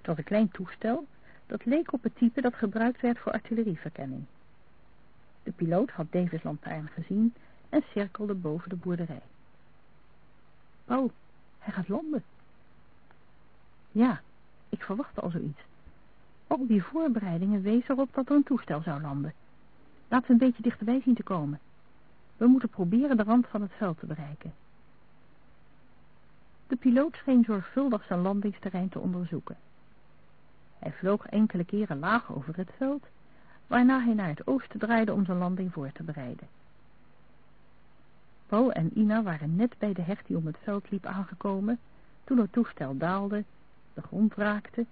Het was een klein toestel dat leek op het type dat gebruikt werd voor artillerieverkenning. De piloot had Davis' lantaarn gezien en cirkelde boven de boerderij. Oh, hij gaat landen. Ja, ik verwachtte al zoiets. Al die voorbereidingen wezen erop dat er een toestel zou landen. Laten we een beetje dichterbij zien te komen. We moeten proberen de rand van het veld te bereiken. De piloot scheen zorgvuldig zijn landingsterrein te onderzoeken. Hij vloog enkele keren laag over het veld, waarna hij naar het oosten draaide om zijn landing voor te bereiden. Paul en Ina waren net bij de heg die om het veld liep aangekomen, toen het toestel daalde, de grond raakte,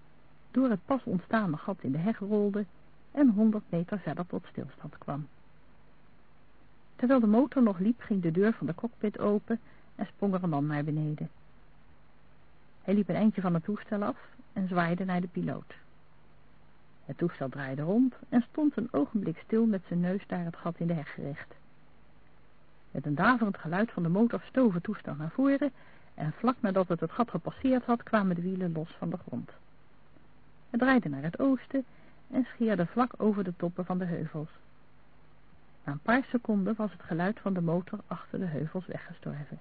door het pas ontstaande gat in de heg rolde en honderd meter verder tot stilstand kwam. Terwijl de motor nog liep, ging de deur van de cockpit open en sprong er een man naar beneden. Hij liep een eindje van het toestel af en zwaaide naar de piloot. Het toestel draaide rond en stond een ogenblik stil met zijn neus naar het gat in de heg gericht. Met een daverend geluid van de motor stoof het toestel naar voren en vlak nadat het het gat gepasseerd had kwamen de wielen los van de grond. Het draaide naar het oosten en scheerde vlak over de toppen van de heuvels. Na een paar seconden was het geluid van de motor achter de heuvels weggestorven.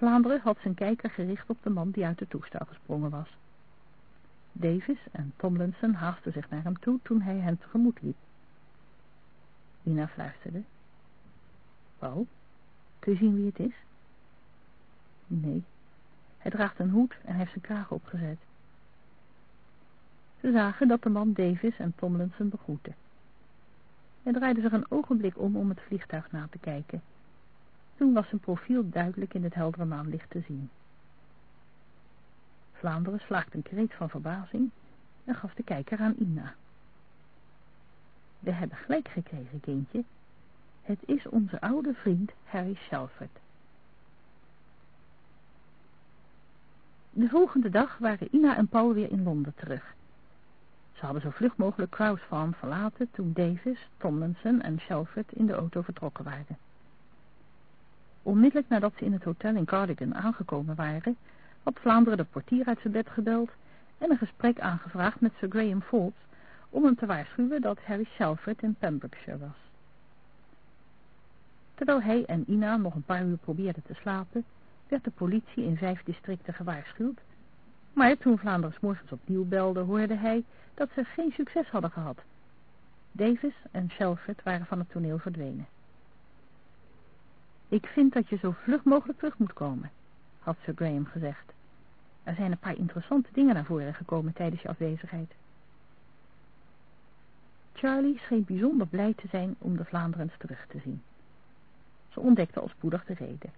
Vlaanderen had zijn kijker gericht op de man die uit het toestel gesprongen was. Davis en Tomlinson haasten zich naar hem toe toen hij hen tegemoet liep. Ina fluisterde. Paul, kun je zien wie het is? Nee, hij draagt een hoed en heeft zijn kraag opgezet. Ze zagen dat de man Davis en Tomlinson begroette. Hij draaide zich een ogenblik om om het vliegtuig na te kijken. Toen was zijn profiel duidelijk in het heldere maanlicht te zien. Vlaanderen slaakte een kreet van verbazing en gaf de kijker aan Ina. We hebben gelijk gekregen, kindje. Het is onze oude vriend Harry Shelford. De volgende dag waren Ina en Paul weer in Londen terug. Ze hadden zo vlug mogelijk Kraus Farm verlaten toen Davis, Tomlinson en Shelford in de auto vertrokken waren. Onmiddellijk nadat ze in het hotel in Cardigan aangekomen waren, had Vlaanderen de portier uit zijn bed gebeld en een gesprek aangevraagd met Sir Graham Forbes om hem te waarschuwen dat Harry Shelford in Pembrokeshire was. Terwijl hij en Ina nog een paar uur probeerden te slapen, werd de politie in vijf districten gewaarschuwd, maar toen Vlaanderen morgens opnieuw belde, hoorde hij dat ze geen succes hadden gehad. Davis en Shelford waren van het toneel verdwenen. Ik vind dat je zo vlug mogelijk terug moet komen, had Sir Graham gezegd. Er zijn een paar interessante dingen naar voren gekomen tijdens je afwezigheid. Charlie scheen bijzonder blij te zijn om de Vlaanderens terug te zien. Ze ontdekte al spoedig de reden.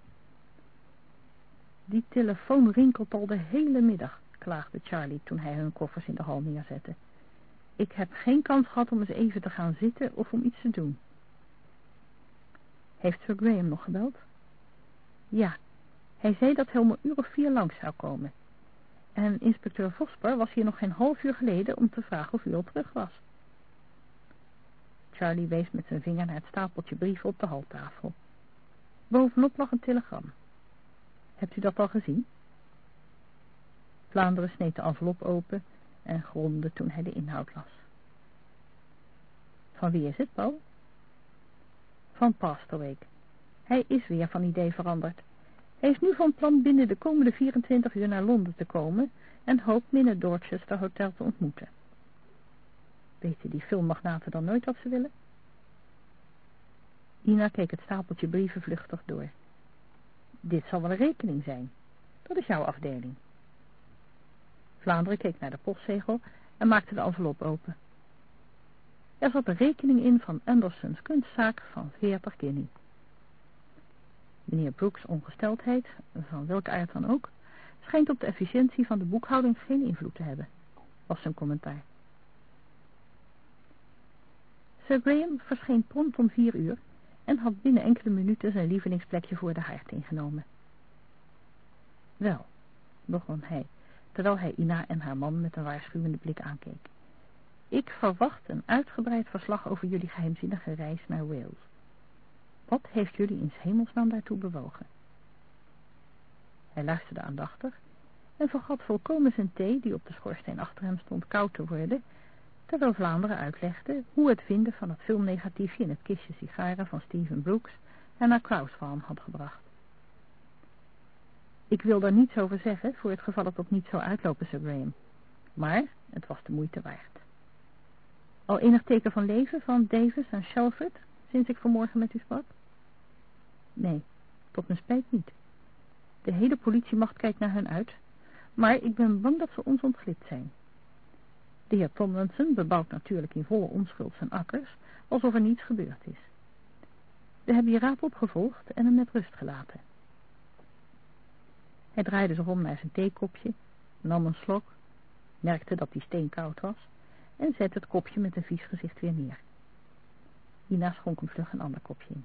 Die telefoon rinkelt al de hele middag, klaagde Charlie toen hij hun koffers in de hal neerzette. Ik heb geen kans gehad om eens even te gaan zitten of om iets te doen. Heeft Sir Graham nog gebeld? Ja, hij zei dat hij om een uur of vier langs zou komen. En inspecteur Vosper was hier nog geen half uur geleden om te vragen of u al terug was. Charlie wees met zijn vinger naar het stapeltje brieven op de haltafel. Bovenop lag een telegram. Hebt u dat al gezien? Vlaanderen sneed de envelop open en gromde toen hij de inhoud las. Van wie is het, Paul? Van Pasterweek. Hij is weer van idee veranderd. Hij is nu van plan binnen de komende 24 uur naar Londen te komen en hoopt in het Dorchester Hotel te ontmoeten. Weten die filmmagnaten dan nooit wat ze willen? Ina keek het stapeltje brieven vluchtig door. Dit zal wel een rekening zijn. Dat is jouw afdeling. Vlaanderen keek naar de postzegel en maakte de envelop open. Er zat een rekening in van Andersons kunstzaak van 40 guinea. Meneer Brooks' ongesteldheid, van welke aard dan ook, schijnt op de efficiëntie van de boekhouding geen invloed te hebben, was zijn commentaar. Sir Graham verscheen prompt om vier uur en had binnen enkele minuten zijn lievelingsplekje voor de haard ingenomen. Wel, begon hij, terwijl hij Ina en haar man met een waarschuwende blik aankeek. Ik verwacht een uitgebreid verslag over jullie geheimzinnige reis naar Wales. Wat heeft jullie in hemelsnaam daartoe bewogen? Hij luisterde aandachtig en vergat volkomen zijn thee, die op de schoorsteen achter hem stond, koud te worden, terwijl Vlaanderen uitlegde hoe het vinden van het filmnegatiefje in het kistje sigaren van Steven Brooks en naar Kraus Farm had gebracht. Ik wil daar niets over zeggen, voor het geval het ook niet zou uitlopen, Sir Graham. Maar het was de moeite waard. Al enig teken van leven van Davis en Shelford, sinds ik vanmorgen met u sprak? Nee, tot mijn spijt niet. De hele politiemacht kijkt naar hen uit, maar ik ben bang dat ze ons ontglipt zijn. De heer Tomlinson bebouwt natuurlijk in volle onschuld zijn akkers, alsof er niets gebeurd is. We hebben je raad opgevolgd en hem met rust gelaten. Hij draaide zich om naar zijn theekopje, nam een slok, merkte dat hij steenkoud was en zette het kopje met een vies gezicht weer neer. Ina schonk hem vlug een ander kopje in.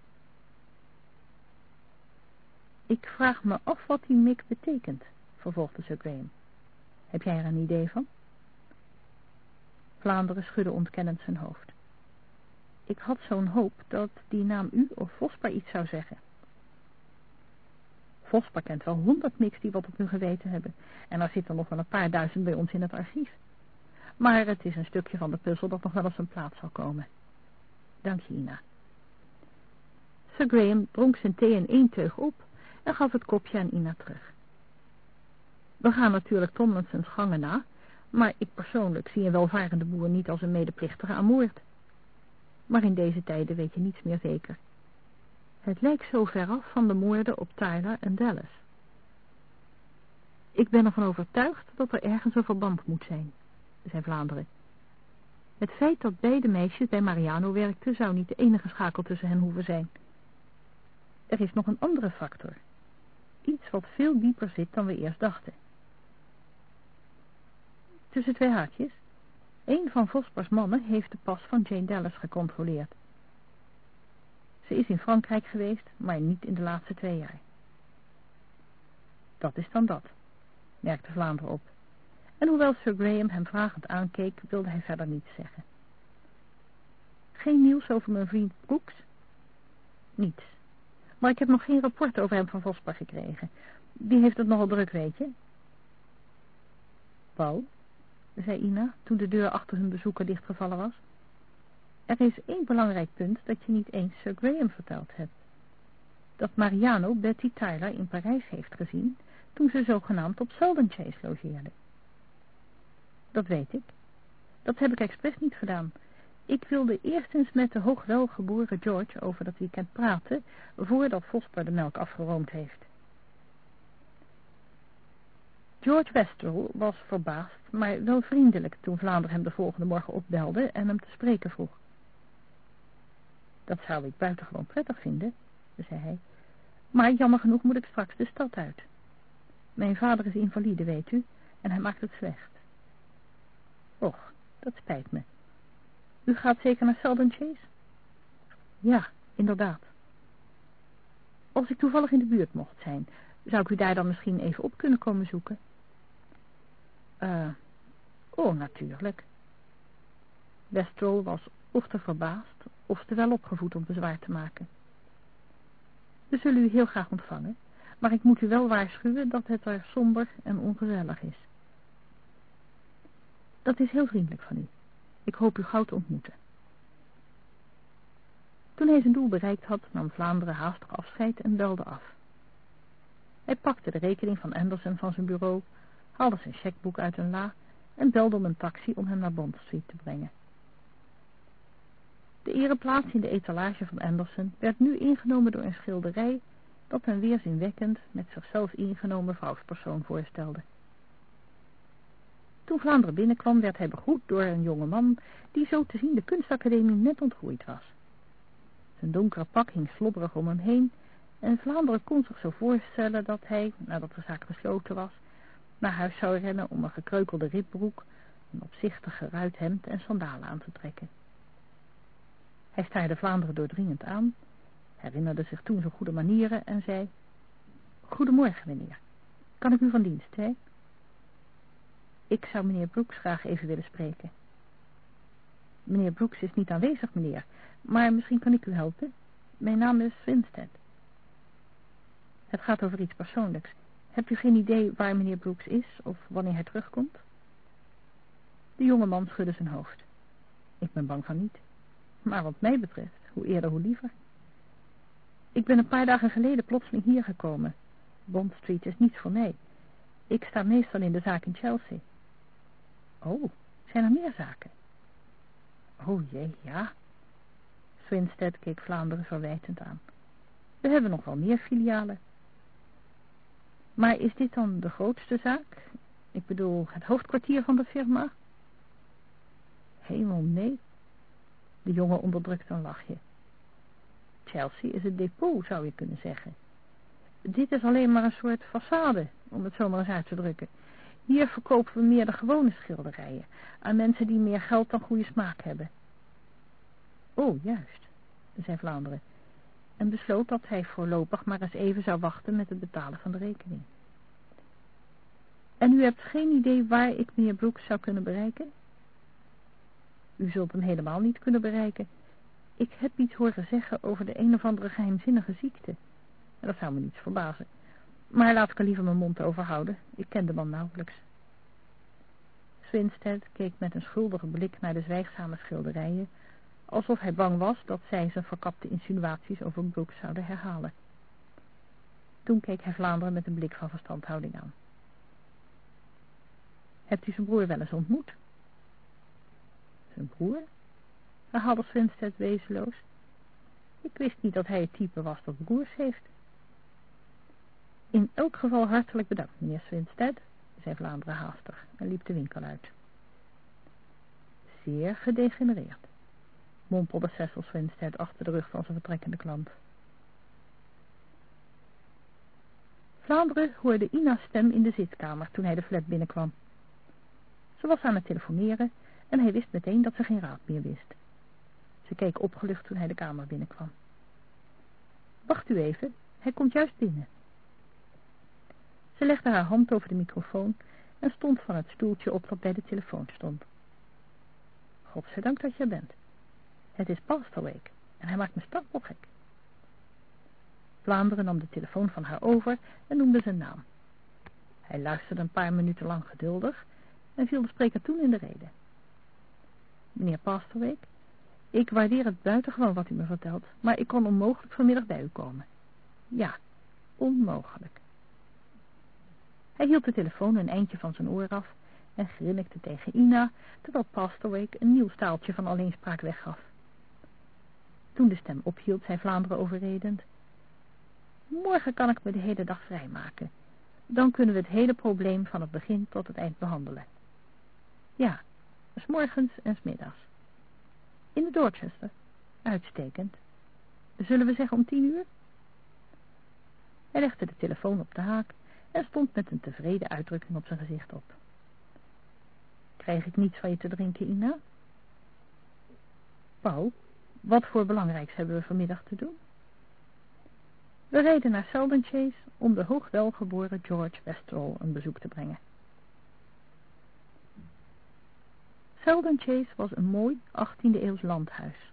Ik vraag me af wat die mik betekent, vervolgde Sir. Heb jij er een idee van? Vlaanderen schudde ontkennend zijn hoofd. Ik had zo'n hoop dat die naam u of Vosper iets zou zeggen. Vosper kent wel honderd miks die wat op hun geweten hebben. En er zitten nog wel een paar duizend bij ons in het archief. Maar het is een stukje van de puzzel dat nog wel op zijn plaats zal komen. Dank je, Ina. Sir Graham dronk zijn thee in één teug op en gaf het kopje aan Ina terug. We gaan natuurlijk Tomlinsons gangen na, maar ik persoonlijk zie een welvarende boer niet als een medeplichtige aan moord. Maar in deze tijden weet je niets meer zeker. Het lijkt zo ver af van de moorden op Tyler en Dallas. Ik ben ervan overtuigd dat er ergens een verband moet zijn, zei Vlaanderen. Het feit dat beide meisjes bij Mariano werkten zou niet de enige schakel tussen hen hoeven zijn. Er is nog een andere factor. Iets wat veel dieper zit dan we eerst dachten. Tussen twee haakjes. Een van Vospers mannen heeft de pas van Jane Dallas gecontroleerd. Ze is in Frankrijk geweest, maar niet in de laatste twee jaar. Dat is dan dat, merkte Vlaanderen op. En hoewel Sir Graham hem vragend aankeek, wilde hij verder niets zeggen. Geen nieuws over mijn vriend Brooks? Niets. Maar ik heb nog geen rapport over hem van Vosper gekregen. Die heeft het nogal druk, weet je. Paul, zei Ina, toen de deur achter hun bezoeker dichtgevallen was. Er is één belangrijk punt dat je niet eens Sir Graham verteld hebt. Dat Mariano Betty Tyler in Parijs heeft gezien toen ze zogenaamd op Selden Chase logeerde. Dat weet ik. Dat heb ik expres niet gedaan. Ik wilde eerst eens met de hoogwelgeboren George over dat weekend praten, voordat Vosper de melk afgeroomd heeft. George Westerl was verbaasd, maar wel vriendelijk toen Vlaanderen hem de volgende morgen opbelde en hem te spreken vroeg. Dat zou ik buitengewoon prettig vinden, zei hij, maar jammer genoeg moet ik straks de stad uit. Mijn vader is invalide, weet u, en hij maakt het slecht. Och, dat spijt me. U gaat zeker naar Selden Chase? Ja, inderdaad. Als ik toevallig in de buurt mocht zijn, zou ik u daar dan misschien even op kunnen komen zoeken? Eh, uh, oh, natuurlijk. Westrol was of te verbaasd, of te wel opgevoed om bezwaar te maken. We zullen u heel graag ontvangen, maar ik moet u wel waarschuwen dat het er somber en ongezellig is. Dat is heel vriendelijk van u. Ik hoop u gauw te ontmoeten. Toen hij zijn doel bereikt had, nam Vlaanderen haastig afscheid en belde af. Hij pakte de rekening van Anderson van zijn bureau, haalde zijn checkboek uit een la en belde om een taxi om hem naar Bond Street te brengen. De ereplaats in de etalage van Anderson werd nu ingenomen door een schilderij dat een weerzinwekkend, met zichzelf ingenomen vrouwspersoon voorstelde. Toen Vlaanderen binnenkwam, werd hij begroet door een jonge man die zo te zien de kunstacademie net ontgroeid was. Zijn donkere pak hing slobberig om hem heen en Vlaanderen kon zich zo voorstellen dat hij, nadat de zaak gesloten was, naar huis zou rennen om een gekreukelde ribbroek, een opzichtig geruit hemd en sandalen aan te trekken. Hij staarde Vlaanderen doordringend aan, herinnerde zich toen zijn goede manieren en zei, Goedemorgen, meneer. Kan ik u van dienst zijn? Ik zou meneer Brooks graag even willen spreken. Meneer Brooks is niet aanwezig, meneer, maar misschien kan ik u helpen. Mijn naam is Winstead. Het gaat over iets persoonlijks. Hebt u geen idee waar meneer Brooks is of wanneer hij terugkomt? De jonge man schudde zijn hoofd. Ik ben bang van niet. Maar wat mij betreft, hoe eerder hoe liever. Ik ben een paar dagen geleden plotseling hier gekomen. Bond Street is niets voor mij. Ik sta meestal in de zaak in Chelsea. Oh, zijn er meer zaken? Oh jee, ja. Swinstead keek Vlaanderen verwijtend aan. We hebben nog wel meer filialen. Maar is dit dan de grootste zaak? Ik bedoel, het hoofdkwartier van de firma? Hemel, nee. De jongen onderdrukte een lachje. Chelsea is het depot, zou je kunnen zeggen. Dit is alleen maar een soort façade, om het zo maar eens uit te drukken. Hier verkopen we meer de gewone schilderijen, aan mensen die meer geld dan goede smaak hebben. Oh, juist, zei Vlaanderen, en besloot dat hij voorlopig maar eens even zou wachten met het betalen van de rekening. En u hebt geen idee waar ik meneer Brooks zou kunnen bereiken? U zult hem helemaal niet kunnen bereiken. Ik heb iets horen zeggen over de een of andere geheimzinnige ziekte. En dat zou me niets verbazen. Maar laat ik er liever mijn mond over houden. Ik ken de man nauwelijks. Swinstead keek met een schuldige blik naar de zwijgzame schilderijen, alsof hij bang was dat zij zijn verkapte insinuaties over Brooks zouden herhalen. Toen keek hij Vlaanderen met een blik van verstandhouding aan. Hebt u zijn broer wel eens ontmoet? Zijn broer? herhaalde Swinstead wezenloos. Ik wist niet dat hij het type was dat broers heeft. In elk geval hartelijk bedankt, meneer Swinstead, zei Vlaanderen haastig en liep de winkel uit. Zeer gedegenereerd, mompelde Cecil Swinstead achter de rug van zijn vertrekkende klant. Vlaanderen hoorde Ina's stem in de zitkamer toen hij de flat binnenkwam. Ze was aan het telefoneren en hij wist meteen dat ze geen raad meer wist. Ze keek opgelucht toen hij de kamer binnenkwam. Wacht u even, hij komt juist binnen. Ze legde haar hand over de microfoon en stond van het stoeltje op dat bij de telefoon stond. Godzijdank dat je er bent. Het is Week en hij maakt me gek. Vlaanderen nam de telefoon van haar over en noemde zijn naam. Hij luisterde een paar minuten lang geduldig en viel de spreker toen in de rede. Meneer Pasterweek, ik waardeer het buitengewoon wat u me vertelt, maar ik kon onmogelijk vanmiddag bij u komen. Ja, onmogelijk. Hij hield de telefoon een eindje van zijn oor af en grinnikte tegen Ina, terwijl Pasterweek een nieuw staaltje van alleenspraak weggaf. Toen de stem ophield, zei Vlaanderen overredend. Morgen kan ik me de hele dag vrijmaken. Dan kunnen we het hele probleem van het begin tot het eind behandelen. Ja, s morgens en s middags. In de Dorchester. Uitstekend. Zullen we zeggen om tien uur? Hij legde de telefoon op de haak en stond met een tevreden uitdrukking op zijn gezicht op. Krijg ik niets van je te drinken, Ina? Paul, wat voor belangrijks hebben we vanmiddag te doen? We rijden naar Selden Chase om de hoogwelgeboren George Westerall een bezoek te brengen. Selden Chase was een mooi 18e eeuws landhuis.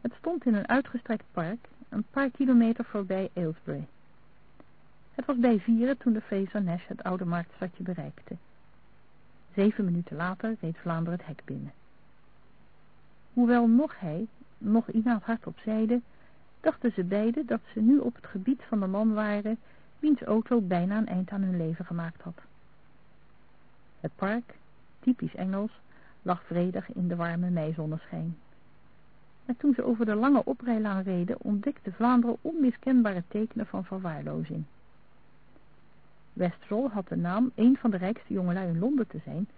Het stond in een uitgestrekt park, een paar kilometer voorbij Aylesbury. Het was bij vieren toen de Fraser Nash het oude marktstadje bereikte. Zeven minuten later reed Vlaanderen het hek binnen. Hoewel nog hij, nog Ina hardop zeide, dachten ze beiden dat ze nu op het gebied van de man waren, wiens auto bijna een eind aan hun leven gemaakt had. Het park, typisch Engels, lag vredig in de warme meizonneschijn. En toen ze over de lange oprijlaan reden, ontdekte Vlaanderen onmiskenbare tekenen van verwaarlozing. Westrol had de naam een van de rijkste jongelui in Londen te zijn,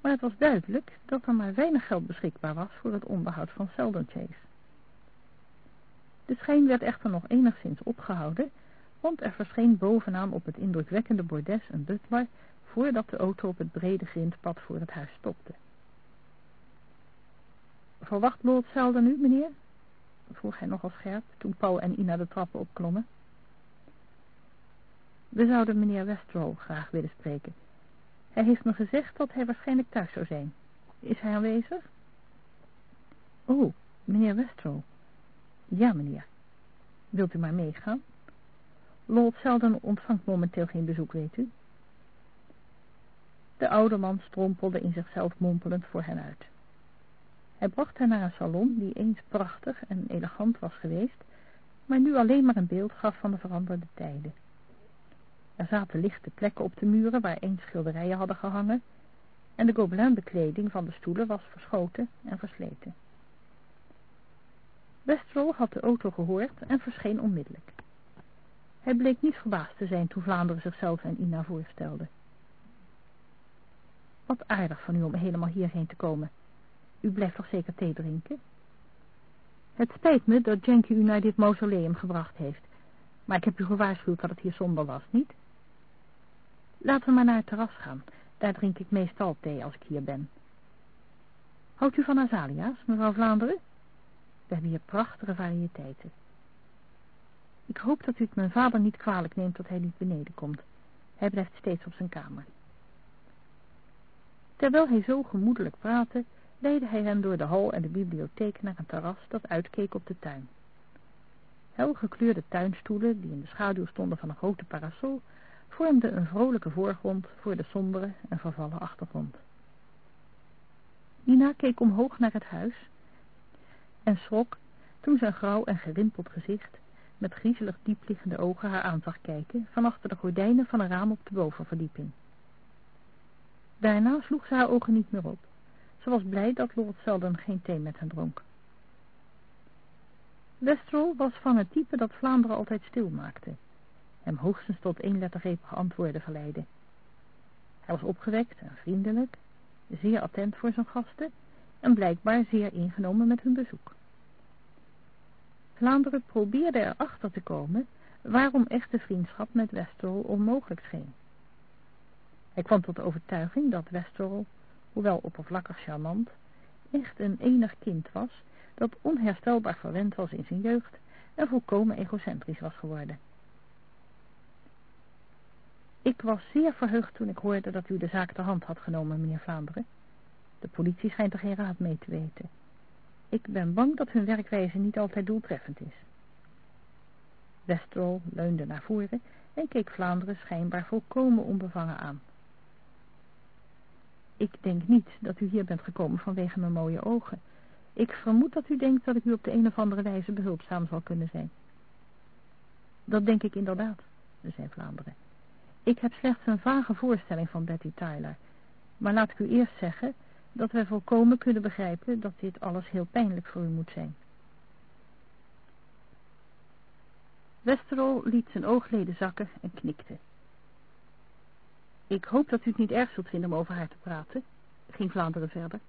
maar het was duidelijk dat er maar weinig geld beschikbaar was voor het onderhoud van Selden Chase. De schijn werd echter nog enigszins opgehouden, want er verscheen bovenaan op het indrukwekkende bordes een butler voordat de auto op het brede grindpad voor het huis stopte. Verwacht Lord Selden nu, meneer? vroeg hij nogal scherp, toen Paul en Ina de trappen opklommen. We zouden meneer Westrol graag willen spreken. Hij heeft me gezegd dat hij waarschijnlijk thuis zou zijn. Is hij aanwezig? Oh, meneer Westrol. Ja, meneer. Wilt u maar meegaan? Lord Selden ontvangt momenteel geen bezoek, weet u. De oude man strompelde in zichzelf mompelend voor hen uit. Hij bracht haar naar een salon die eens prachtig en elegant was geweest, maar nu alleen maar een beeld gaf van de veranderde tijden. Er zaten lichte plekken op de muren waar eens schilderijen hadden gehangen en de gobelinbekleding van de stoelen was verschoten en versleten. Westrol had de auto gehoord en verscheen onmiddellijk. Hij bleek niet verbaasd te zijn toen Vlaanderen zichzelf en Ina voorstelde. Wat aardig van u om helemaal hierheen te komen. U blijft toch zeker thee drinken? Het spijt me dat Jenky u naar dit mausoleum gebracht heeft. Maar ik heb u gewaarschuwd dat het hier somber was, niet? Laten we maar naar het terras gaan. Daar drink ik meestal thee als ik hier ben. Houdt u van azalia's, mevrouw Vlaanderen? We hebben hier prachtige variëteiten. Ik hoop dat u het mijn vader niet kwalijk neemt dat hij niet beneden komt. Hij blijft steeds op zijn kamer. Terwijl hij zo gemoedelijk praatte, leidde hij hen door de hal en de bibliotheek naar een terras dat uitkeek op de tuin. Helgekleurde tuinstoelen, die in de schaduw stonden van een grote parasol, vormden een vrolijke voorgrond voor de sombere en vervallen achtergrond. Nina keek omhoog naar het huis en schrok toen zijn grauw en gerimpeld gezicht met griezelig diepliggende ogen haar aan zag kijken van achter de gordijnen van een raam op de bovenverdieping. Daarna sloeg ze haar ogen niet meer op. Ze was blij dat Lord Selden geen thee met hen dronk. Westrol was van het type dat Vlaanderen altijd stil maakte, hem hoogstens tot eenlettergrepige antwoorden verleidde. Hij was opgewekt en vriendelijk, zeer attent voor zijn gasten en blijkbaar zeer ingenomen met hun bezoek. Vlaanderen probeerde erachter te komen waarom echte vriendschap met Westerol onmogelijk scheen. Hij kwam tot de overtuiging dat Westerol, hoewel oppervlakkig charmant, echt een enig kind was dat onherstelbaar verwend was in zijn jeugd en volkomen egocentrisch was geworden. Ik was zeer verheugd toen ik hoorde dat u de zaak ter hand had genomen, meneer Vlaanderen. De politie schijnt er geen raad mee te weten. Ik ben bang dat hun werkwijze niet altijd doeltreffend is. Westerol leunde naar voren en keek Vlaanderen schijnbaar volkomen onbevangen aan. Ik denk niet dat u hier bent gekomen vanwege mijn mooie ogen. Ik vermoed dat u denkt dat ik u op de een of andere wijze behulpzaam zal kunnen zijn. Dat denk ik inderdaad, zei Vlaanderen. Ik heb slechts een vage voorstelling van Betty Tyler. Maar laat ik u eerst zeggen dat wij volkomen kunnen begrijpen dat dit alles heel pijnlijk voor u moet zijn. Westerol liet zijn oogleden zakken en knikte. Ik hoop dat u het niet erg zult vinden om over haar te praten, ging Vlaanderen verder.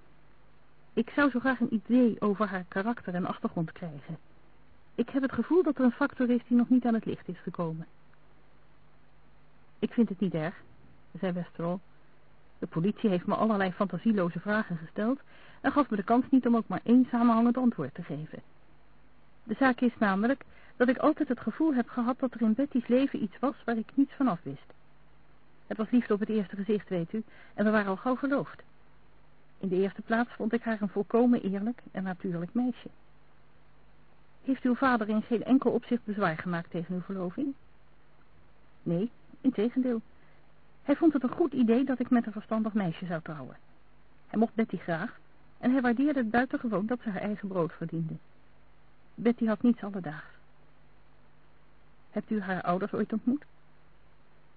Ik zou zo graag een idee over haar karakter en achtergrond krijgen. Ik heb het gevoel dat er een factor is die nog niet aan het licht is gekomen. Ik vind het niet erg, zei Westerol. De politie heeft me allerlei fantasieloze vragen gesteld en gaf me de kans niet om ook maar één samenhangend antwoord te geven. De zaak is namelijk dat ik altijd het gevoel heb gehad dat er in Betty's leven iets was waar ik niets van af wist. Het was liefde op het eerste gezicht, weet u, en we waren al gauw verloofd. In de eerste plaats vond ik haar een volkomen eerlijk en natuurlijk meisje. Heeft uw vader in geen enkel opzicht bezwaar gemaakt tegen uw verloving? Nee, integendeel. Hij vond het een goed idee dat ik met een verstandig meisje zou trouwen. Hij mocht Betty graag en hij waardeerde het buitengewoon dat ze haar eigen brood verdiende. Betty had niets alledaags. Hebt u haar ouders ooit ontmoet?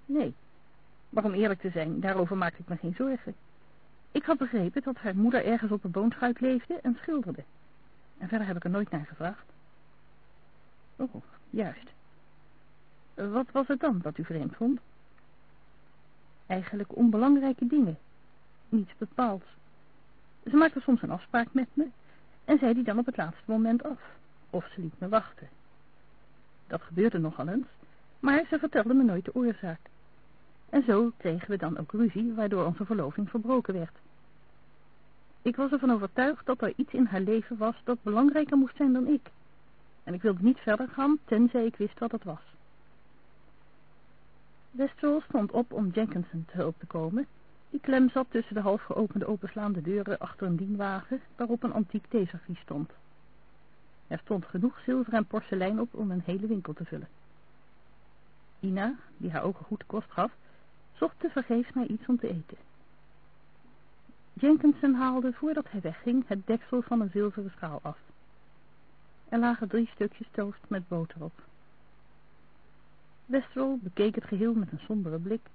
Nee, maar om eerlijk te zijn, daarover maakte ik me geen zorgen. Ik had begrepen dat haar moeder ergens op een boonschuit leefde en schilderde. En verder heb ik er nooit naar gevraagd. Oh, juist. Wat was het dan dat u vreemd vond? Eigenlijk onbelangrijke dingen. Niets bepaalds. Ze maakte soms een afspraak met me en zei die dan op het laatste moment af. Of ze liet me wachten. Dat gebeurde nogal eens, maar ze vertelde me nooit de oorzaak. En zo kregen we dan ook ruzie, waardoor onze verloving verbroken werd. Ik was ervan overtuigd dat er iets in haar leven was dat belangrijker moest zijn dan ik. En ik wilde niet verder gaan, tenzij ik wist wat het was. Westrol stond op om Jenkinson te hulp te komen, die klem zat tussen de half geopende openslaande deuren achter een dienwagen waarop een antiek theeservies stond. Er stond genoeg zilver en porselein op om een hele winkel te vullen. Ina, die haar ogen goed kost gaf, zocht tevergeefs naar iets om te eten. Jenkinson haalde, voordat hij wegging, het deksel van een zilveren schaal af. Er lagen drie stukjes toast met boter op. Westerol bekeek het geheel met een sombere blik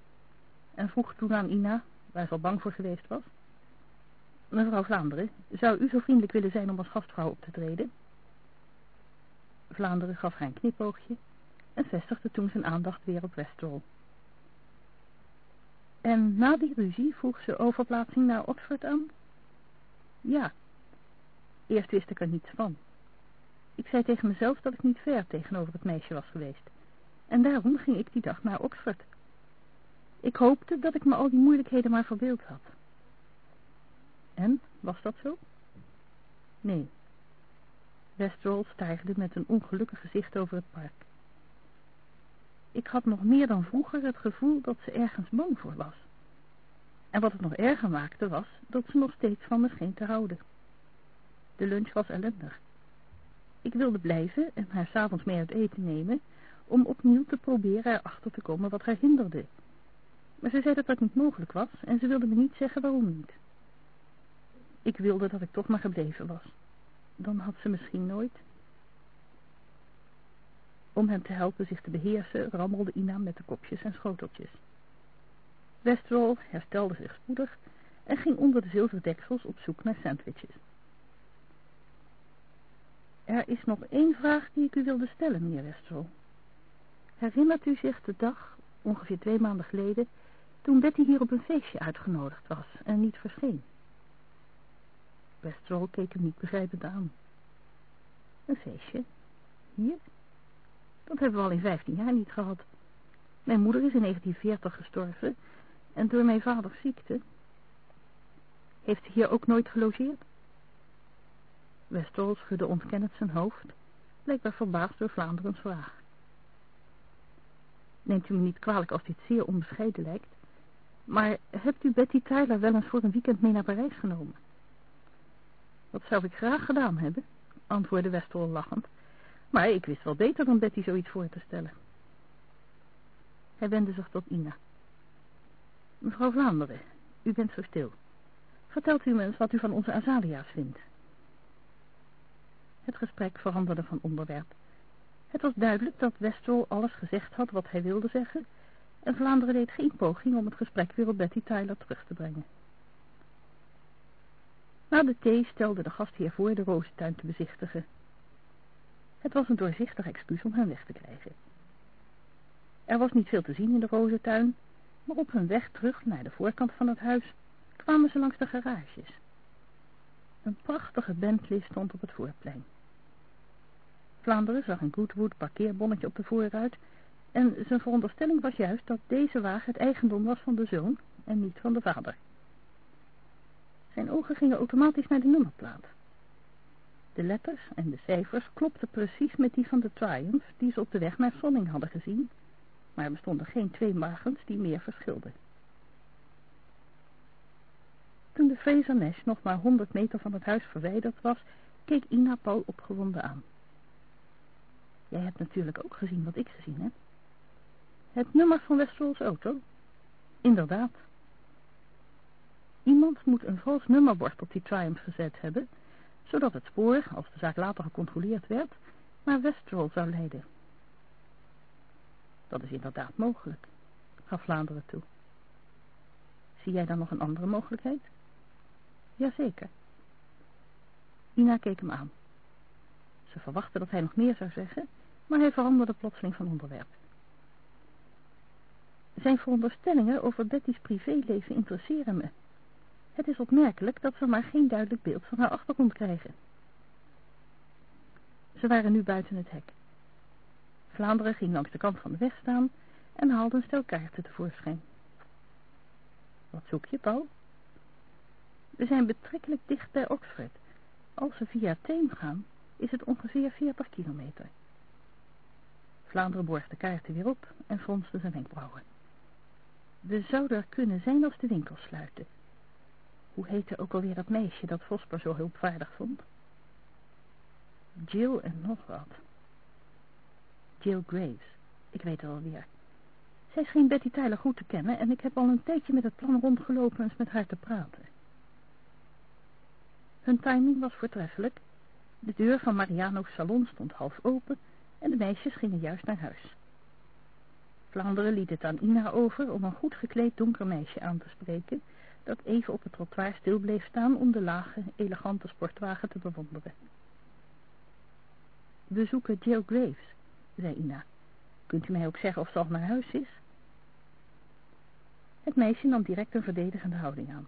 en vroeg toen aan Ina, waar ze al bang voor geweest was. Mevrouw Vlaanderen, zou u zo vriendelijk willen zijn om als gastvrouw op te treden? Vlaanderen gaf haar een knipoogje en vestigde toen zijn aandacht weer op Westerol. En na die ruzie vroeg ze overplaatsing naar Oxford aan? Ja. Eerst wist ik er niets van. Ik zei tegen mezelf dat ik niet ver tegenover het meisje was geweest. En daarom ging ik die dag naar Oxford. Ik hoopte dat ik me al die moeilijkheden maar verbeeld had. En, was dat zo? Nee. Westrol staarde met een ongelukkig gezicht over het park. Ik had nog meer dan vroeger het gevoel dat ze ergens bang voor was. En wat het nog erger maakte was dat ze nog steeds van me scheen te houden. De lunch was ellendig. Ik wilde blijven en haar s'avonds mee uit eten nemen, om opnieuw te proberen erachter te komen wat haar hinderde. Maar ze zei dat dat niet mogelijk was en ze wilde me niet zeggen waarom niet. Ik wilde dat ik toch maar gebleven was. Dan had ze misschien nooit... Om hem te helpen zich te beheersen, rammelde Ina met de kopjes en schoteltjes. Westrol herstelde zich spoedig en ging onder de zilveren deksels op zoek naar sandwiches. Er is nog één vraag die ik u wilde stellen, meneer Westrol. Herinnert u zich de dag, ongeveer twee maanden geleden, toen Betty hier op een feestje uitgenodigd was en niet verscheen? Westrol keek hem niet begrijpend aan. Een feestje? Hier? Dat hebben we al in vijftien jaar niet gehad. Mijn moeder is in 1940 gestorven en door mijn vaders ziekte. Heeft ze hier ook nooit gelogeerd? Westrol schudde ontkennend zijn hoofd, blijkbaar verbaasd door Vlaanderens vraag. Neemt u me niet kwalijk als dit zeer onbescheiden lijkt, maar hebt u Betty Tyler wel eens voor een weekend mee naar Parijs genomen? Dat zou ik graag gedaan hebben, antwoordde Westrol lachend, maar ik wist wel beter dan Betty zoiets voor te stellen. Hij wendde zich tot Ina. Mevrouw Vlaanderen, u bent zo stil. Vertelt u me eens wat u van onze azalia's vindt. Het gesprek veranderde van onderwerp. Het was duidelijk dat Westrol alles gezegd had wat hij wilde zeggen, en Vlaanderen deed geen poging om het gesprek weer op Betty Tyler terug te brengen. Na de thee stelde de gastheer voor de rozentuin te bezichtigen. Het was een doorzichtig excuus om hem weg te krijgen. Er was niet veel te zien in de rozentuin, maar op hun weg terug naar de voorkant van het huis kwamen ze langs de garages. Een prachtige Bentley stond op het voorplein. Vlaanderen zag een Goodwood parkeerbonnetje op de voorruit en zijn veronderstelling was juist dat deze wagen het eigendom was van de zoon en niet van de vader. Zijn ogen gingen automatisch naar de nummerplaat. De letters en de cijfers klopten precies met die van de Triumph die ze op de weg naar Sonning hadden gezien, maar er bestonden geen twee wagens die meer verschilden. Toen de Fraser Nash nog maar honderd meter van het huis verwijderd was, keek Ina Paul opgewonden aan. Jij hebt natuurlijk ook gezien wat ik gezien heb. Het nummer van Westrol's auto? Inderdaad. Iemand moet een vals nummerbord op die Triumph gezet hebben, zodat het spoor, als de zaak later gecontroleerd werd, naar Westrol zou leiden. Dat is inderdaad mogelijk, gaf Vlaanderen toe. Zie jij dan nog een andere mogelijkheid? Jazeker. Ina keek hem aan. Ze verwachtte dat hij nog meer zou zeggen, maar hij veranderde plotseling van onderwerp. Zijn veronderstellingen over Betty's privéleven interesseren me. Het is opmerkelijk dat we maar geen duidelijk beeld van haar achtergrond krijgen. Ze waren nu buiten het hek. Vlaanderen ging langs de kant van de weg staan en haalde een stel kaarten tevoorschijn. Wat zoek je, Paul? We zijn betrekkelijk dicht bij Oxford. Als we via Theem gaan, is het ongeveer 40 kilometer. Vlaanderen borg de kaarten weer op en fronste zijn wenkbrauwen. We zouden er kunnen zijn als de winkels sluiten. Hoe heette ook alweer dat meisje dat Vosper zo hulpvaardig vond? Jill en nog wat. Jill Graves, ik weet het alweer. Zij scheen Betty Tyler goed te kennen en ik heb al een tijdje met het plan rondgelopen eens met haar te praten. Hun timing was voortreffelijk. De deur van Mariano's salon stond half open en de meisjes gingen juist naar huis. Vlaanderen liet het aan Ina over om een goed gekleed donker meisje aan te spreken, dat even op het trottoir stil bleef staan om de lage, elegante sportwagen te bewonderen. We zoeken Jill Graves, zei Ina. Kunt u mij ook zeggen of ze al naar huis is? Het meisje nam direct een verdedigende houding aan.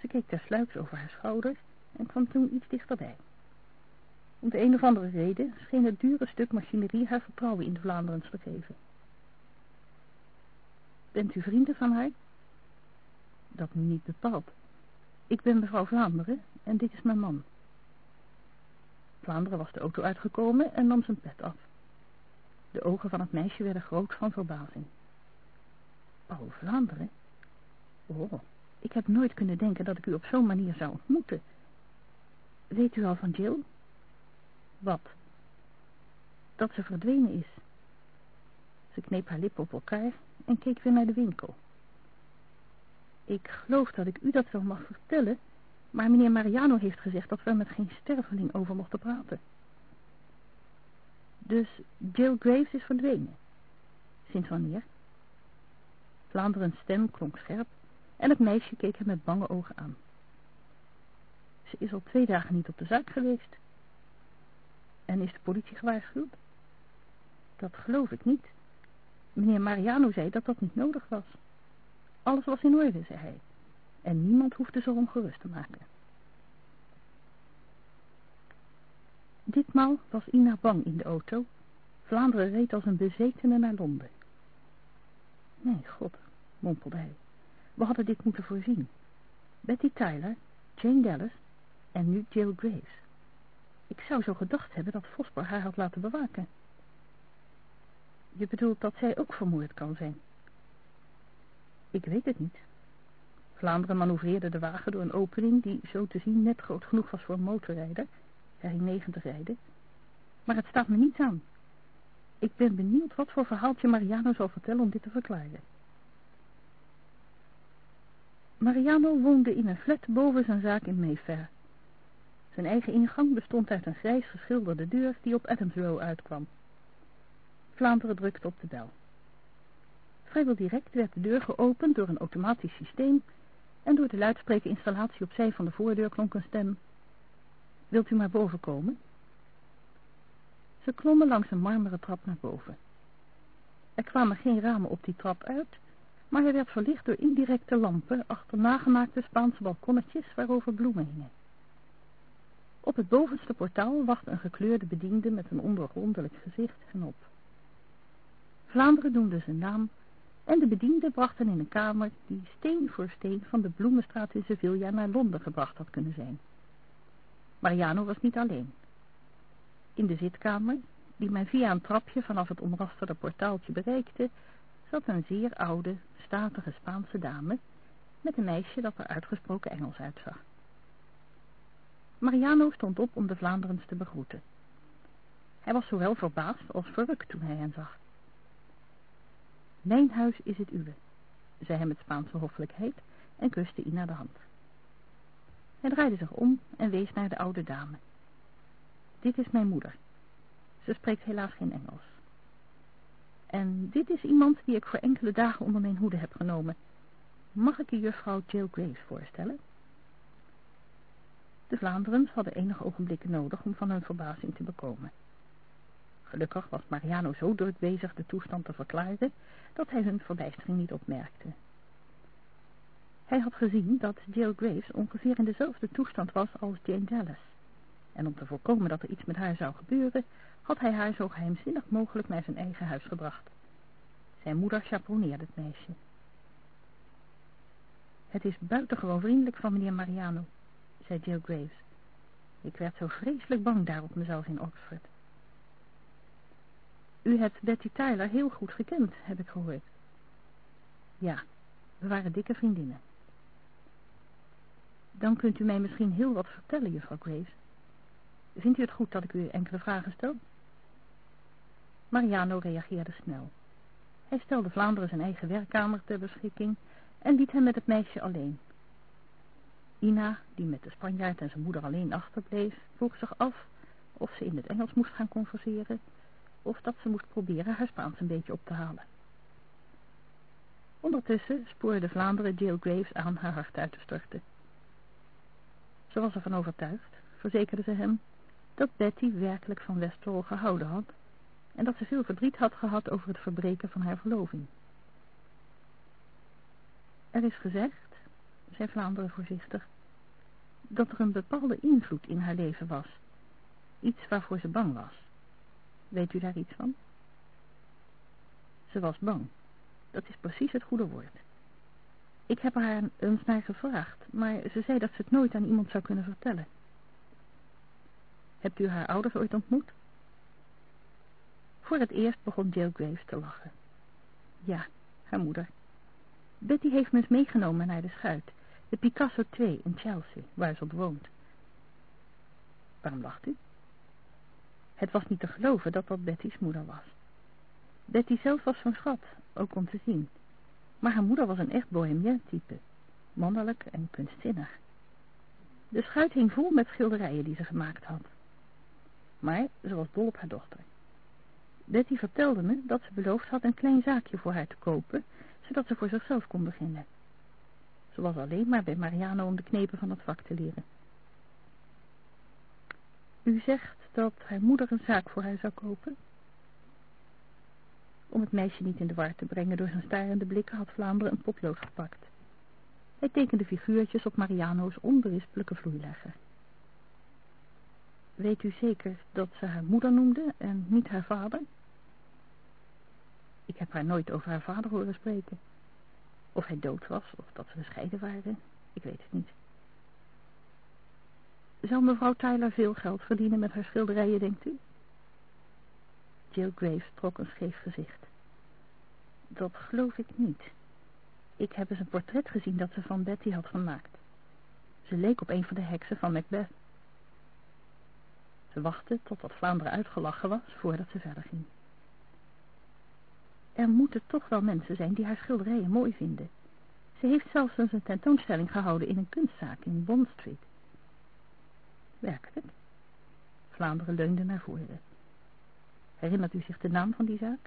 Ze keek tersluiks over haar schouders en kwam toen iets dichterbij. Om de een of andere reden scheen het dure stuk machinerie haar vertrouwen in de Vlaanderens te geven. Bent u vrienden van haar? Dat niet bepaald. Ik ben mevrouw Vlaanderen en dit is mijn man. Vlaanderen was de auto uitgekomen en nam zijn pet af. De ogen van het meisje werden groot van verbazing. Paul Vlaanderen? Oh, ik heb nooit kunnen denken dat ik u op zo'n manier zou ontmoeten. Weet u al van Jill? Wat? Dat ze verdwenen is. Ze kneep haar lippen op elkaar en keek weer naar de winkel. Ik geloof dat ik u dat wel mag vertellen, maar meneer Mariano heeft gezegd dat we er met geen sterveling over mochten praten. Dus Jill Graves is verdwenen. Sinds wanneer? Vlaanderen's stem klonk scherp en het meisje keek hem met bange ogen aan. Ze is al twee dagen niet op de zaak geweest. En is de politie gewaarschuwd? Dat geloof ik niet. Meneer Mariano zei dat dat niet nodig was. Alles was in orde, zei hij. En niemand hoefde zo ongerust te maken. Ditmaal was Ina bang in de auto. Vlaanderen reed als een bezetene naar Londen. Nee, god, mompelde hij. We hadden dit moeten voorzien. Betty Tyler, Jane Dallas en nu Jill Graves. Ik zou zo gedacht hebben dat Vosper haar had laten bewaken. Je bedoelt dat zij ook vermoord kan zijn? Ik weet het niet. Vlaanderen manoeuvreerde de wagen door een opening die zo te zien net groot genoeg was voor een motorrijder. Hij ging 90 rijden. Maar het staat me niets aan. Ik ben benieuwd wat voor verhaaltje Mariano zal vertellen om dit te verklaren. Mariano woonde in een flat boven zijn zaak in Mayfair. Zijn eigen ingang bestond uit een grijs geschilderde deur die op Adams Row uitkwam. Vlaanderen drukte op de bel. Vrijwel direct werd de deur geopend door een automatisch systeem en door de luidsprekerinstallatie opzij van de voordeur klonk een stem. Wilt u maar boven komen? Ze klommen langs een marmeren trap naar boven. Er kwamen geen ramen op die trap uit, maar hij werd verlicht door indirecte lampen achter nagemaakte Spaanse balkonnetjes waarover bloemen hingen. Op het bovenste portaal wacht een gekleurde bediende met een ondoorgrondelijk gezicht en op. Vlaanderen noemde zijn naam en de bediende bracht hen in een kamer die steen voor steen van de Bloemenstraat in Sevilla naar Londen gebracht had kunnen zijn. Mariano was niet alleen. In de zitkamer, die men via een trapje vanaf het omrasterde portaaltje bereikte, zat een zeer oude, statige Spaanse dame met een meisje dat er uitgesproken Engels uitzag. Mariano stond op om de Vlaanderens te begroeten. Hij was zowel verbaasd als verrukt toen hij hen zag. Mijn huis is het uwe, zei hij met Spaanse hoffelijkheid en kuste Ina de hand. Hij draaide zich om en wees naar de oude dame. Dit is mijn moeder. Ze spreekt helaas geen Engels. En dit is iemand die ik voor enkele dagen onder mijn hoede heb genomen. Mag ik u juffrouw Jill Graves voorstellen? De Vlaanderens hadden enige ogenblikken nodig om van hun verbazing te bekomen. Gelukkig was Mariano zo druk bezig de toestand te verklaren, dat hij hun verbijstering niet opmerkte. Hij had gezien dat Jill Graves ongeveer in dezelfde toestand was als Jane Dallas. En om te voorkomen dat er iets met haar zou gebeuren, had hij haar zo geheimzinnig mogelijk naar zijn eigen huis gebracht. Zijn moeder chaperoneerde het meisje. Het is buitengewoon vriendelijk van meneer Mariano, zei Jill Graves. Ik werd zo vreselijk bang daar op mezelf in Oxford. U hebt Betty Tyler heel goed gekend, heb ik gehoord. Ja, we waren dikke vriendinnen. Dan kunt u mij misschien heel wat vertellen, juffrouw Graves. Vindt u het goed dat ik u enkele vragen stel? Mariano reageerde snel. Hij stelde Vlaanderen zijn eigen werkkamer ter beschikking en liet hem met het meisje alleen. Ina, die met de Spanjaard en zijn moeder alleen achterbleef, vroeg zich af of ze in het Engels moest gaan converseren of dat ze moest proberen haar Spaans een beetje op te halen. Ondertussen spoorde Vlaanderen Jill Graves aan haar hart uit te storten. Ze was ervan overtuigd, verzekerde ze hem, dat Betty werkelijk van Westerol gehouden had en dat ze veel verdriet had gehad over het verbreken van haar verloving. Er is gezegd, zei Vlaanderen voorzichtig, dat er een bepaalde invloed in haar leven was, iets waarvoor ze bang was. Weet u daar iets van? Ze was bang. Dat is precies het goede woord. Ik heb haar eens naar gevraagd, maar ze zei dat ze het nooit aan iemand zou kunnen vertellen. Hebt u haar ouders ooit ontmoet? Voor het eerst begon Jill Graves te lachen. Ja, haar moeder. Betty heeft me meegenomen naar de schuit, de Picasso 2 in Chelsea, waar ze op woont. Waarom lacht u? Het was niet te geloven dat dat Betty's moeder was. Betty zelf was van schat, ook om te zien. Maar haar moeder was een echt bohemien type, mannelijk en kunstzinnig. De schuit hing vol met schilderijen die ze gemaakt had. Maar ze was dol op haar dochter. Betty vertelde me dat ze beloofd had een klein zaakje voor haar te kopen, zodat ze voor zichzelf kon beginnen. Ze was alleen maar bij Mariano om de knepen van het vak te leren. U zegt dat haar moeder een zaak voor haar zou kopen? Om het meisje niet in de war te brengen door zijn starende blikken had Vlaanderen een potlood gepakt. Hij tekende figuurtjes op Mariano's onberispelijke vloeilegger. Weet u zeker dat ze haar moeder noemde en niet haar vader? Ik heb haar nooit over haar vader horen spreken. Of hij dood was, of dat ze gescheiden waren, ik weet het niet. Zou mevrouw Tyler veel geld verdienen met haar schilderijen, denkt u? Jill Graves trok een scheef gezicht. Dat geloof ik niet. Ik heb eens een portret gezien dat ze van Betty had gemaakt. Ze leek op een van de heksen van Macbeth. Ze wachtte totdat Vlaanderen uitgelachen was voordat ze verder ging. Er moeten toch wel mensen zijn die haar schilderijen mooi vinden. Ze heeft zelfs eens een tentoonstelling gehouden in een kunstzaak in Bond Street. Werkelijk? Vlaanderen leunde naar voren. Herinnert u zich de naam van die zaak?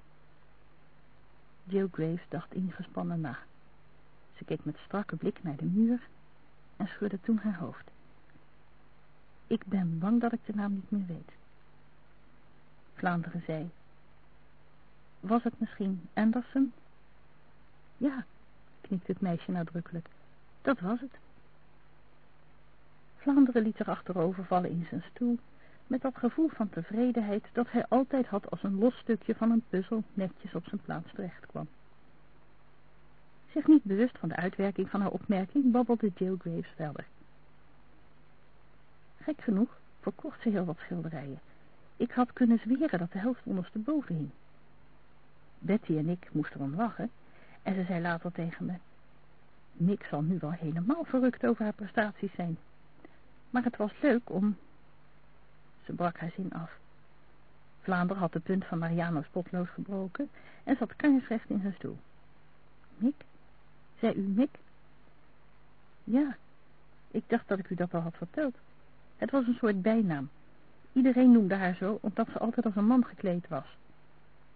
Jill Graves dacht ingespannen na. Ze keek met strakke blik naar de muur en schudde toen haar hoofd. Ik ben bang dat ik de naam niet meer weet. Vlaanderen zei. Was het misschien Anderson? Ja, knikte het meisje nadrukkelijk. Dat was het. Vlaanderen liet zich achterover vallen in zijn stoel, met dat gevoel van tevredenheid dat hij altijd had als een los stukje van een puzzel netjes op zijn plaats terecht kwam. Zich niet bewust van de uitwerking van haar opmerking, babbelde Jill Graves verder. Gek genoeg verkocht ze heel wat schilderijen. Ik had kunnen zweren dat de helft ondersteboven hing. Betty en ik moesten erom lachen en ze zei later tegen me... Nick zal nu wel helemaal verrukt over haar prestaties zijn. Maar het was leuk om... Ze brak haar zin af. Vlaanderen had de punt van Mariano's potlood gebroken en zat kaarsrecht in zijn stoel. Mick? Zei u Mick? Ja, ik dacht dat ik u dat al had verteld. Het was een soort bijnaam. Iedereen noemde haar zo, omdat ze altijd als een man gekleed was.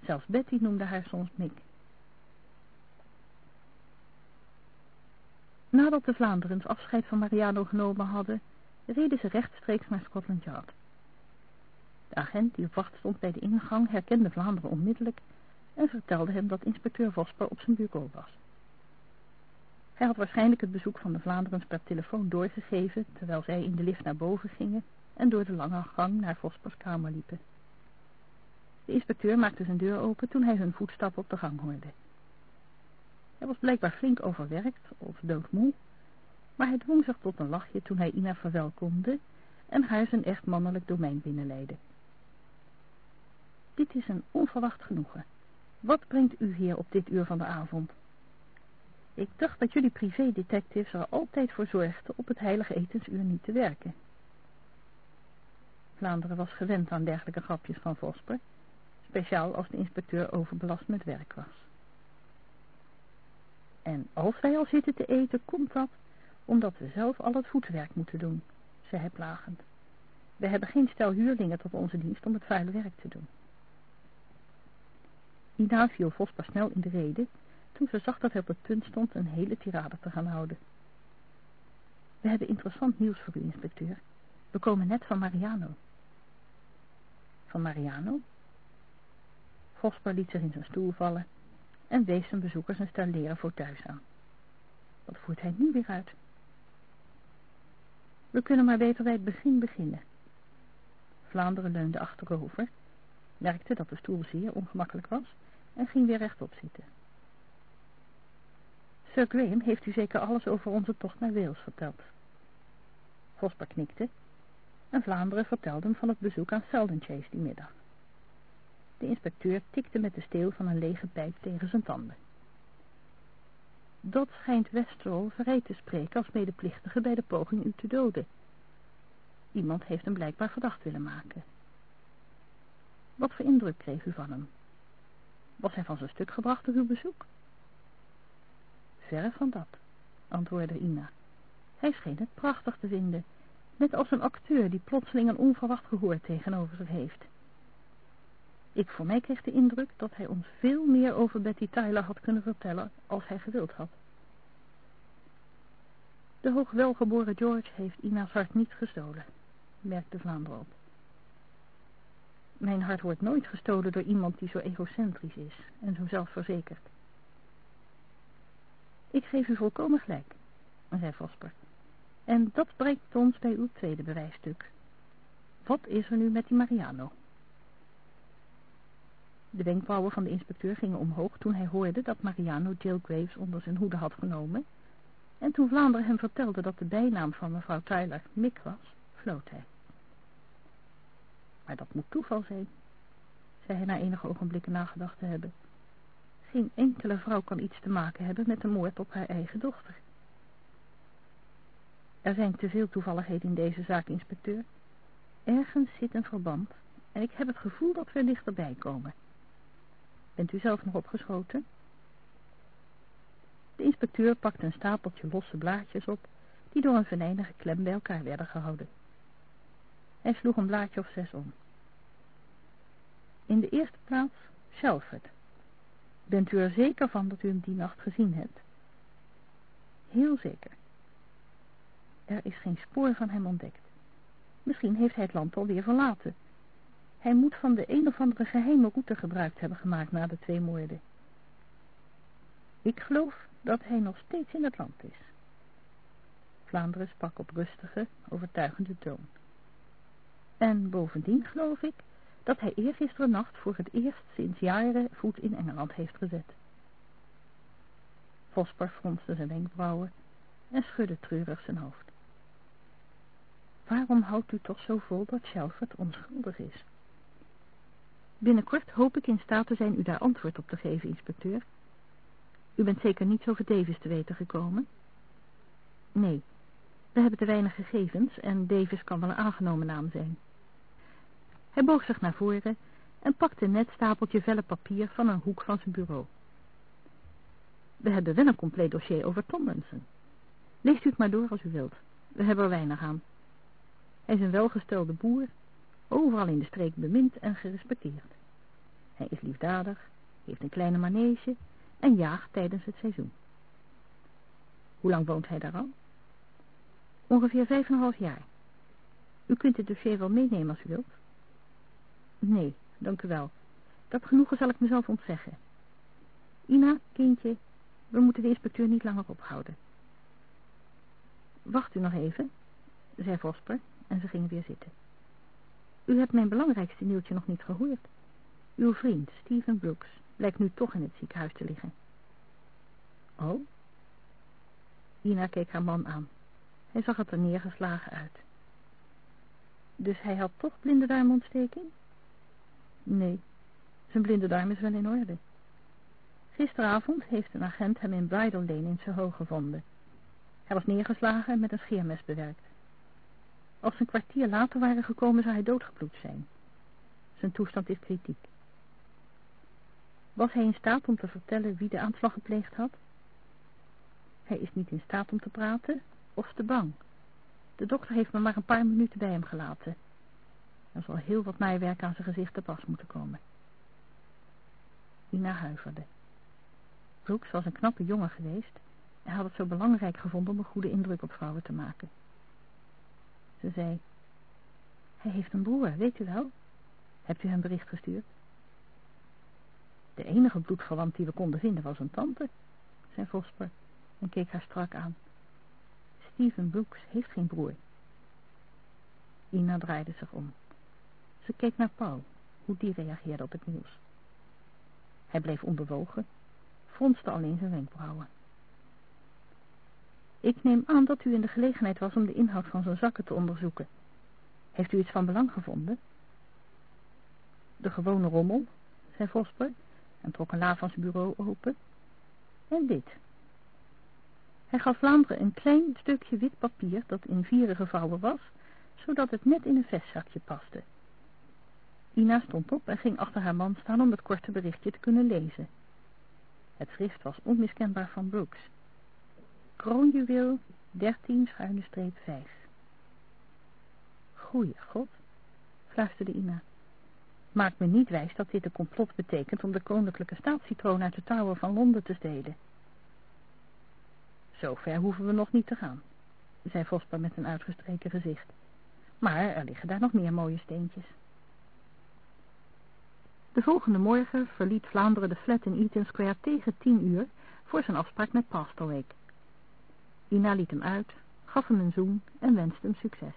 Zelfs Betty noemde haar soms Mick. Nadat de Vlaanderens afscheid van Mariano genomen hadden, reden ze rechtstreeks naar Scotland Yard. De agent die op wacht stond bij de ingang herkende Vlaanderen onmiddellijk en vertelde hem dat inspecteur Vosper op zijn bureau was. Hij had waarschijnlijk het bezoek van de Vlaanderens per telefoon doorgegeven, terwijl zij in de lift naar boven gingen en door de lange gang naar Vospers kamer liepen. De inspecteur maakte zijn deur open toen hij hun voetstappen op de gang hoorde. Hij was blijkbaar flink overwerkt of doodmoe, maar hij dwong zich tot een lachje toen hij Ina verwelkomde en haar zijn echt mannelijk domein binnenleidde. Dit is een onverwacht genoegen. Wat brengt u hier op dit uur van de avond? Ik dacht dat jullie privédetectives er altijd voor zorgden op het heilige etensuur niet te werken. Vlaanderen was gewend aan dergelijke grapjes van Vosper, speciaal als de inspecteur overbelast met werk was. En als wij al zitten te eten, komt dat omdat we zelf al het voetwerk moeten doen, zei hij plagend. We hebben geen stel huurlingen tot onze dienst om het vuile werk te doen. Ina viel Vospa snel in de rede, toen ze zag dat hij op het punt stond een hele tirade te gaan houden. We hebben interessant nieuws voor u, inspecteur. We komen net van Mariano. Van Mariano? Vosper liet zich in zijn stoel vallen en wees zijn bezoekers een stel leren voor thuis aan. Wat voert hij nu weer uit? We kunnen maar beter bij het begin beginnen. Vlaanderen leunde achterover, merkte dat de stoel zeer ongemakkelijk was en ging weer rechtop zitten. Sir Graham heeft u zeker alles over onze tocht naar Wales verteld. Vosper knikte en Vlaanderen vertelde hem van het bezoek aan Selden Chase die middag. De inspecteur tikte met de steel van een lege pijp tegen zijn tanden. Dat schijnt Westerol vrij te spreken als medeplichtige bij de poging u te doden. Iemand heeft hem blijkbaar verdacht willen maken. Wat voor indruk kreeg u van hem? Was hij van zijn stuk gebracht door uw bezoek? Verre van dat, antwoordde Ina. Hij scheen het prachtig te vinden, net als een acteur die plotseling een onverwacht gehoor tegenover zich heeft. Ik voor mij kreeg de indruk dat hij ons veel meer over Betty Tyler had kunnen vertellen als hij gewild had. De hoogwelgeboren George heeft Ina's hart niet gestolen, merkte Vlaanderen op. Mijn hart wordt nooit gestolen door iemand die zo egocentrisch is en zo zelfverzekerd. Ik geef u volkomen gelijk, zei Vosper. En dat brengt ons bij uw tweede bewijsstuk. Wat is er nu met die Mariano? De wenkbrauwen van de inspecteur gingen omhoog toen hij hoorde dat Mariano Jill Graves onder zijn hoede had genomen. En toen Vlaanderen hem vertelde dat de bijnaam van mevrouw Tyler Mick was, floot hij. Maar dat moet toeval zijn, zei hij na enige ogenblikken nagedacht te hebben. Geen enkele vrouw kan iets te maken hebben met de moord op haar eigen dochter. Er zijn te veel toevalligheden in deze zaak, inspecteur. Ergens zit een verband en ik heb het gevoel dat we er dichterbij komen. Bent u zelf nog opgeschoten? De inspecteur pakte een stapeltje losse blaadjes op, die door een venijnige klem bij elkaar werden gehouden. Hij sloeg een blaadje of zes om. In de eerste plaats Shelford. Bent u er zeker van dat u hem die nacht gezien hebt? Heel zeker. Er is geen spoor van hem ontdekt. Misschien heeft hij het land alweer verlaten. Hij moet van de een of andere geheime route gebruikt hebben gemaakt na de twee moorden. Ik geloof dat hij nog steeds in het land is. Vlaanderen sprak op rustige, overtuigende toon. En bovendien geloof ik dat hij eergisteren nacht voor het eerst sinds jaren voet in Engeland heeft gezet. Vosper fronste zijn wenkbrauwen en schudde treurig zijn hoofd. Waarom houdt u toch zo vol dat Shelford onschuldig is? Binnenkort hoop ik in staat te zijn u daar antwoord op te geven, inspecteur. U bent zeker niet over Davis te weten gekomen? Nee, we hebben te weinig gegevens en Davis kan wel een aangenomen naam zijn. Hij boog zich naar voren en pakte net stapeltje velle papier van een hoek van zijn bureau. We hebben wel een compleet dossier over Tomlinson. Leest u het maar door als u wilt. We hebben er weinig aan. Hij is een welgestelde boer, overal in de streek bemind en gerespecteerd. Hij is liefdadig, heeft een kleine manege en jaagt tijdens het seizoen. Hoe lang woont hij daar al? Ongeveer vijf en een half jaar. U kunt het dossier wel meenemen als u wilt. Nee, dank u wel. Dat genoegen zal ik mezelf ontzeggen. Ina, kindje, we moeten de inspecteur niet langer ophouden. Wacht u nog even, zei Vosper en ze gingen weer zitten. U hebt mijn belangrijkste nieuwtje nog niet gehoord. Uw vriend, Stephen Brooks, blijkt nu toch in het ziekenhuis te liggen. Oh? Ina keek haar man aan. Hij zag er neergeslagen uit. Dus hij had toch blinde darmontsteking? Nee, zijn blinde darm is wel in orde. Gisteravond heeft een agent hem in Bridal Lane in Soho gevonden. Hij was neergeslagen en met een scheermes bewerkt. Als ze een kwartier later waren gekomen, zou hij doodgebloed zijn. Zijn toestand is kritiek. Was hij in staat om te vertellen wie de aanslag gepleegd had? Hij is niet in staat om te praten of te bang. De dokter heeft me maar een paar minuten bij hem gelaten. Er zal heel wat naaiwerk aan zijn gezicht te pas moeten komen. Ina huiverde. Brooks was een knappe jongen geweest en had het zo belangrijk gevonden om een goede indruk op vrouwen te maken. Ze zei, hij heeft een broer, weet u wel? Hebt u hem bericht gestuurd? De enige bloedverwant die we konden vinden was een tante, zei Vosper en keek haar strak aan. Stephen Brooks heeft geen broer. Ina draaide zich om. Ze keek naar Paul, hoe die reageerde op het nieuws. Hij bleef onbewogen, fronste alleen zijn wenkbrauwen. Ik neem aan dat u in de gelegenheid was om de inhoud van zijn zakken te onderzoeken. Heeft u iets van belang gevonden? De gewone rommel, zei Vosper, en trok een la van zijn bureau open. En dit. Hij gaf Vlaanderen een klein stukje wit papier dat in vieren gevouwen was, zodat het net in een vestzakje paste. Ina stond op en ging achter haar man staan om het korte berichtje te kunnen lezen. Het schrift was onmiskenbaar van Brooks. Kroonjuweel 13 schuine streep 5. Goeie god, fluisterde Ina. Maak me niet wijs dat dit een complot betekent om de koninklijke staatscitroon uit de Tower van Londen te stelen. Zo ver hoeven we nog niet te gaan, zei Vosper met een uitgestreken gezicht. Maar er liggen daar nog meer mooie steentjes. De volgende morgen verliet Vlaanderen de flat in Eaton Square tegen tien uur voor zijn afspraak met Pastelweek. Ina liet hem uit, gaf hem een zoen en wenste hem succes.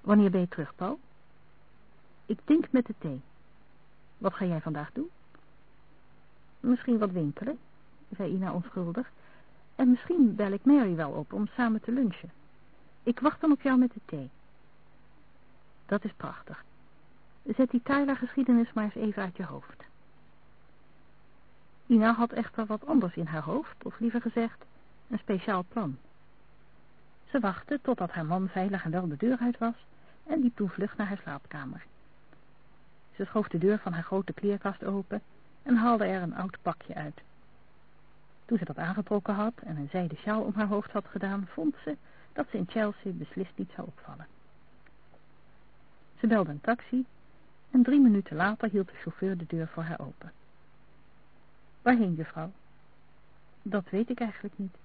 Wanneer ben je terug, Paul? Ik denk met de thee. Wat ga jij vandaag doen? Misschien wat winkelen, zei Ina onschuldig. En misschien bel ik Mary wel op om samen te lunchen. Ik wacht dan op jou met de thee. Dat is prachtig. Zet die Tyler-geschiedenis maar eens even uit je hoofd. Ina had echter wat anders in haar hoofd, of liever gezegd, een speciaal plan. Ze wachtte totdat haar man veilig en wel de deur uit was en liep toen vlug naar haar slaapkamer. Ze schoof de deur van haar grote kleerkast open en haalde er een oud pakje uit. Toen ze dat aangetrokken had en een zijden sjaal om haar hoofd had gedaan, vond ze dat ze in Chelsea beslist niet zou opvallen. Ze belde een taxi en drie minuten later hield de chauffeur de deur voor haar open. Waarheen, juffrouw? Dat weet ik eigenlijk niet.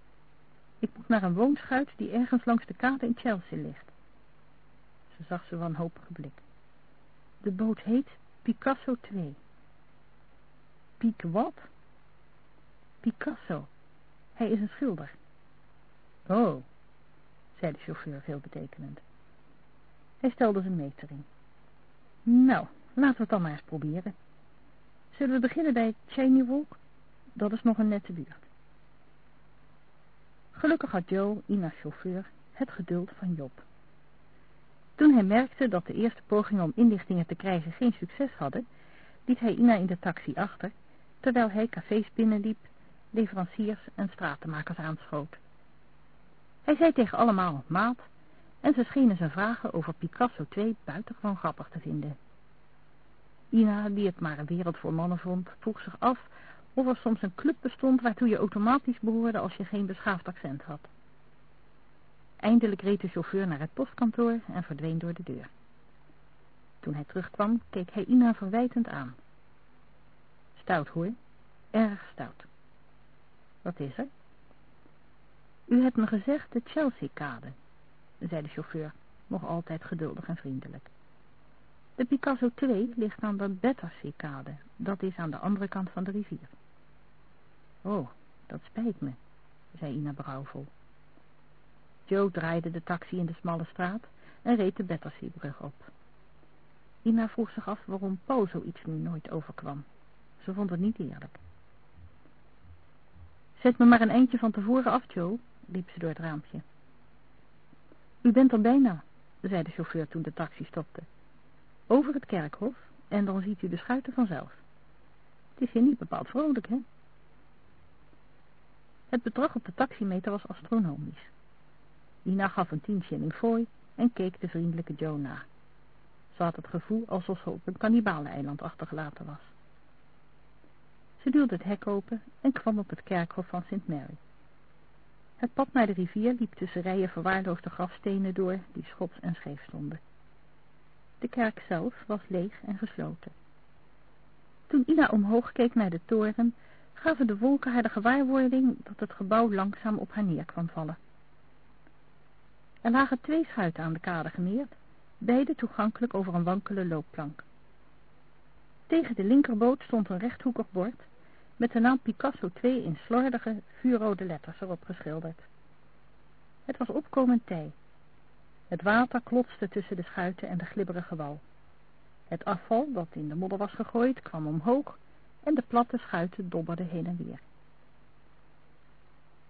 Ik moet naar een woonschuit die ergens langs de kade in Chelsea ligt. Ze zag ze wanhopige blik. De boot heet Picasso 2. Piek wat? Picasso. Hij is een schilder. Oh, zei de chauffeur veelbetekenend. Hij stelde zijn metering. Nou, laten we het dan maar eens proberen. Zullen we beginnen bij Cheney Walk? Dat is nog een nette buurt. Gelukkig had Joe, Ina's chauffeur, het geduld van Job. Toen hij merkte dat de eerste pogingen om inlichtingen te krijgen geen succes hadden, liet hij Ina in de taxi achter, terwijl hij cafés binnenliep, leveranciers en stratenmakers aanschoot. Hij zei tegen allemaal maat, en ze schenen zijn vragen over Picasso 2 buitengewoon grappig te vinden. Ina, die het maar een wereld voor mannen vond, vroeg zich af of er soms een club bestond waartoe je automatisch behoorde als je geen beschaafd accent had. Eindelijk reed de chauffeur naar het postkantoor en verdween door de deur. Toen hij terugkwam, keek hij Ina verwijtend aan. Stout hoor, erg stout. Wat is er? U hebt me gezegd de Chelsea-kade, zei de chauffeur, nog altijd geduldig en vriendelijk. De Picasso 2 ligt aan de Battersea-kade, dat is aan de andere kant van de rivier. Oh, dat spijt me, zei Ina brouwvol. Joe draaide de taxi in de smalle straat en reed de Batterseabrug op. Ina vroeg zich af waarom Paul zoiets nu nooit overkwam. Ze vond het niet eerlijk. Zet me maar een eindje van tevoren af, Joe, liep ze door het raampje. U bent er bijna, zei de chauffeur toen de taxi stopte. Over het kerkhof en dan ziet u de schuiten vanzelf. Het is hier niet bepaald vrolijk, hè? Het bedrag op de taximeter was astronomisch. Ina gaf een tien shilling fooi en keek de vriendelijke Joe na. Ze had het gevoel alsof ze op een kannibaleneiland achtergelaten was. Ze duwde het hek open en kwam op het kerkhof van St. Mary. Het pad naar de rivier liep tussen rijen verwaarloosde grafstenen door die schots en scheef stonden. De kerk zelf was leeg en gesloten. Toen Ina omhoog keek naar de toren, gaven de wolken haar de gewaarwording dat het gebouw langzaam op haar neer kwam vallen. Er lagen twee schuiten aan de kade gemeerd, beide toegankelijk over een wankele loopplank. Tegen de linkerboot stond een rechthoekig bord met de naam Picasso 2 in slordige, vuurrode letters erop geschilderd. Het was opkomend tij. Het water klotste tussen de schuiten en de glibberige wal. Het afval dat in de modder was gegooid kwam omhoog en de platte schuiten dobberden heen en weer.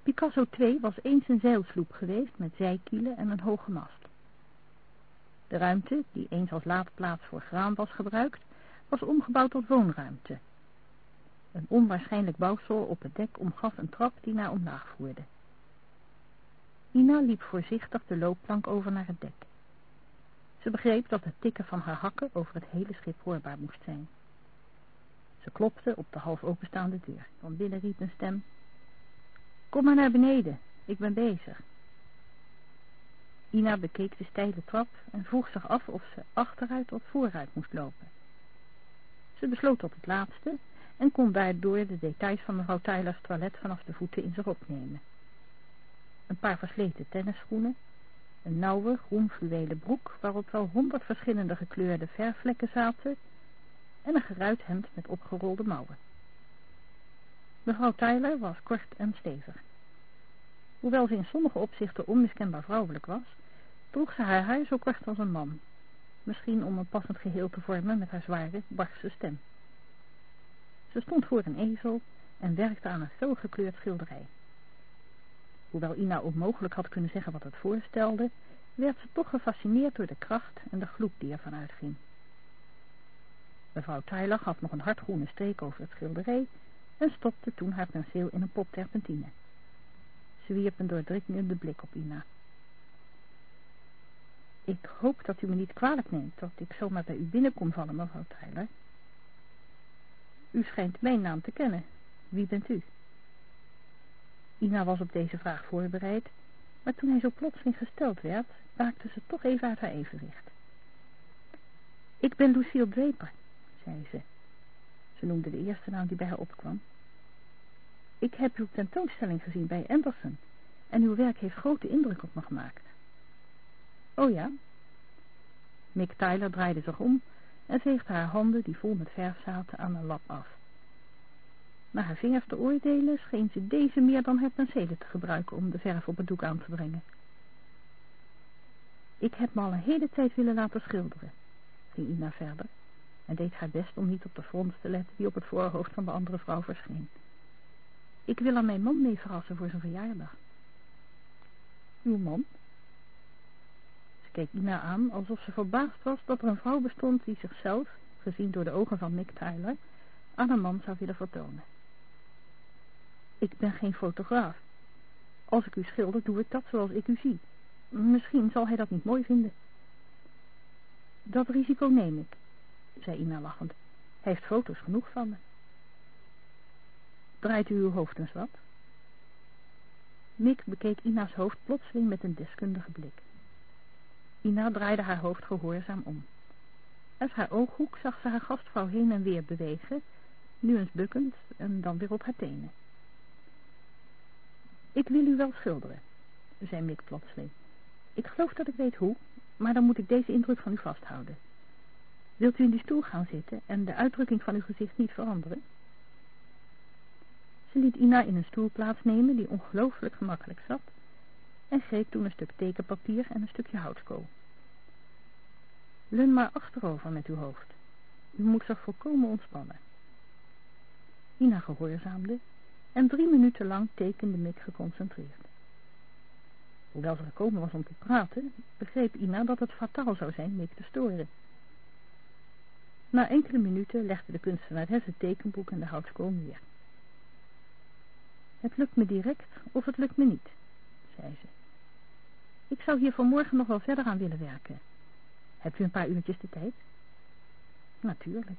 Picasso 2 was eens een zeilsloep geweest met zijkielen en een hoge mast. De ruimte, die eens als laadplaats voor graan was gebruikt, was omgebouwd tot woonruimte. Een onwaarschijnlijk bouwsel op het dek omgaf een trap die naar omlaag voerde. Ina liep voorzichtig de loopplank over naar het dek. Ze begreep dat het tikken van haar hakken over het hele schip hoorbaar moest zijn. Ze klopte op de half openstaande deur. Van binnen riep een stem. Kom maar naar beneden, ik ben bezig. Ina bekeek de steile trap en vroeg zich af of ze achteruit of vooruit moest lopen. Ze besloot tot het laatste en kon daardoor de details van mevrouw Tyler's toilet vanaf de voeten in zich opnemen. Een paar versleten tennisschoenen, een nauwe groen broek waarop wel honderd verschillende gekleurde verfvlekken zaten en een geruit hemd met opgerolde mouwen. Mevrouw Tyler was kort en stevig. Hoewel ze in sommige opzichten onmiskenbaar vrouwelijk was, droeg ze haar haar zo kort als een man, misschien om een passend geheel te vormen met haar zware, barse stem. Ze stond voor een ezel en werkte aan een felgekleurd schilderij. Hoewel Ina onmogelijk had kunnen zeggen wat het voorstelde, werd ze toch gefascineerd door de kracht en de gloed die ervan uitging. Mevrouw Tyler gaf nog een hardgroene streek over het schilderij en stopte toen haar penseel in een pot terpentine. Ze wierp een doordringende blik op Ina. Ik hoop dat u me niet kwalijk neemt dat ik zomaar bij u binnenkom vallen, mevrouw Tyler. U schijnt mijn naam te kennen. Wie bent u? Ina was op deze vraag voorbereid, maar toen hij zo plotseling gesteld werd, raakte ze toch even uit haar evenwicht. Ik ben Lucille Draper, zei ze. Ze noemde de eerste naam die bij haar opkwam. Ik heb uw tentoonstelling gezien bij Anderson en uw werk heeft grote indruk op me gemaakt. Oh ja? Mick Tyler draaide zich om en veegde haar handen, die vol met verf zaten, aan een lap af. Naar haar vingers te oordelen scheen ze deze meer dan haar penselen te gebruiken om de verf op het doek aan te brengen. Ik heb me al een hele tijd willen laten schilderen, ging Ina verder, en deed haar best om niet op de frons te letten die op het voorhoofd van de andere vrouw verscheen. Ik wil aan mijn man mee verrassen voor zijn verjaardag. Uw man? Ze keek Ina aan alsof ze verbaasd was dat er een vrouw bestond die zichzelf, gezien door de ogen van Nick Tyler, aan een man zou willen vertonen. Ik ben geen fotograaf. Als ik u schilder, doe ik dat zoals ik u zie. Misschien zal hij dat niet mooi vinden. Dat risico neem ik, zei Ina lachend. Hij heeft foto's genoeg van me. Draait u uw hoofd eens wat? Mick bekeek Ina's hoofd plotseling met een deskundige blik. Ina draaide haar hoofd gehoorzaam om. Uit haar ooghoek zag ze haar gastvrouw heen en weer bewegen, nu eens bukkend en dan weer op haar tenen. Ik wil u wel schilderen, zei Mick plotseling. Ik geloof dat ik weet hoe, maar dan moet ik deze indruk van u vasthouden. Wilt u in die stoel gaan zitten en de uitdrukking van uw gezicht niet veranderen? Ze liet Ina in een stoel plaatsnemen die ongelooflijk gemakkelijk zat en greep toen een stuk tekenpapier en een stukje houtskool. Leun maar achterover met uw hoofd. U moet zich volkomen ontspannen. Ina gehoorzaamde en drie minuten lang tekende Mick geconcentreerd. Hoewel ze gekomen was om te praten, begreep Ina dat het fataal zou zijn Mick te storen. Na enkele minuten legde de kunstenares het tekenboek en de houtskool neer. Het lukt me direct of het lukt me niet, zei ze. Ik zou hier vanmorgen nog wel verder aan willen werken. Hebt u een paar uurtjes de tijd? Natuurlijk,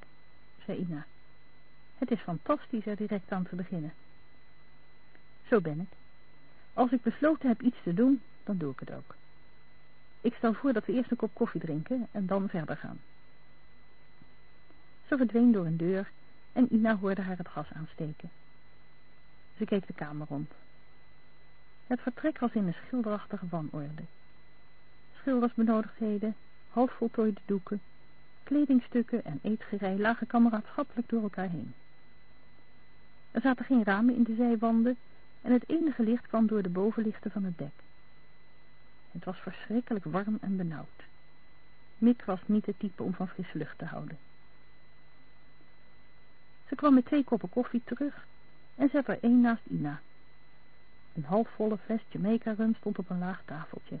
zei Ina. Het is fantastisch er direct aan te beginnen. Zo ben ik. Als ik besloten heb iets te doen, dan doe ik het ook. Ik stel voor dat we eerst een kop koffie drinken en dan verder gaan. Ze verdween door een deur en Ina hoorde haar het gas aansteken. Ze keek de kamer rond. Het vertrek was in een schilderachtige wanorde. Schildersbenodigdheden, halfvoltooide doeken, kledingstukken en eetgerei lagen kameraadschappelijk door elkaar heen. Er zaten geen ramen in de zijwanden en het enige licht kwam door de bovenlichten van het dek. Het was verschrikkelijk warm en benauwd. Mick was niet het type om van frisse lucht te houden. Ze kwam met twee koppen koffie terug en zette er één naast Ina. Een halfvolle fles Jamaica rum stond op een laag tafeltje.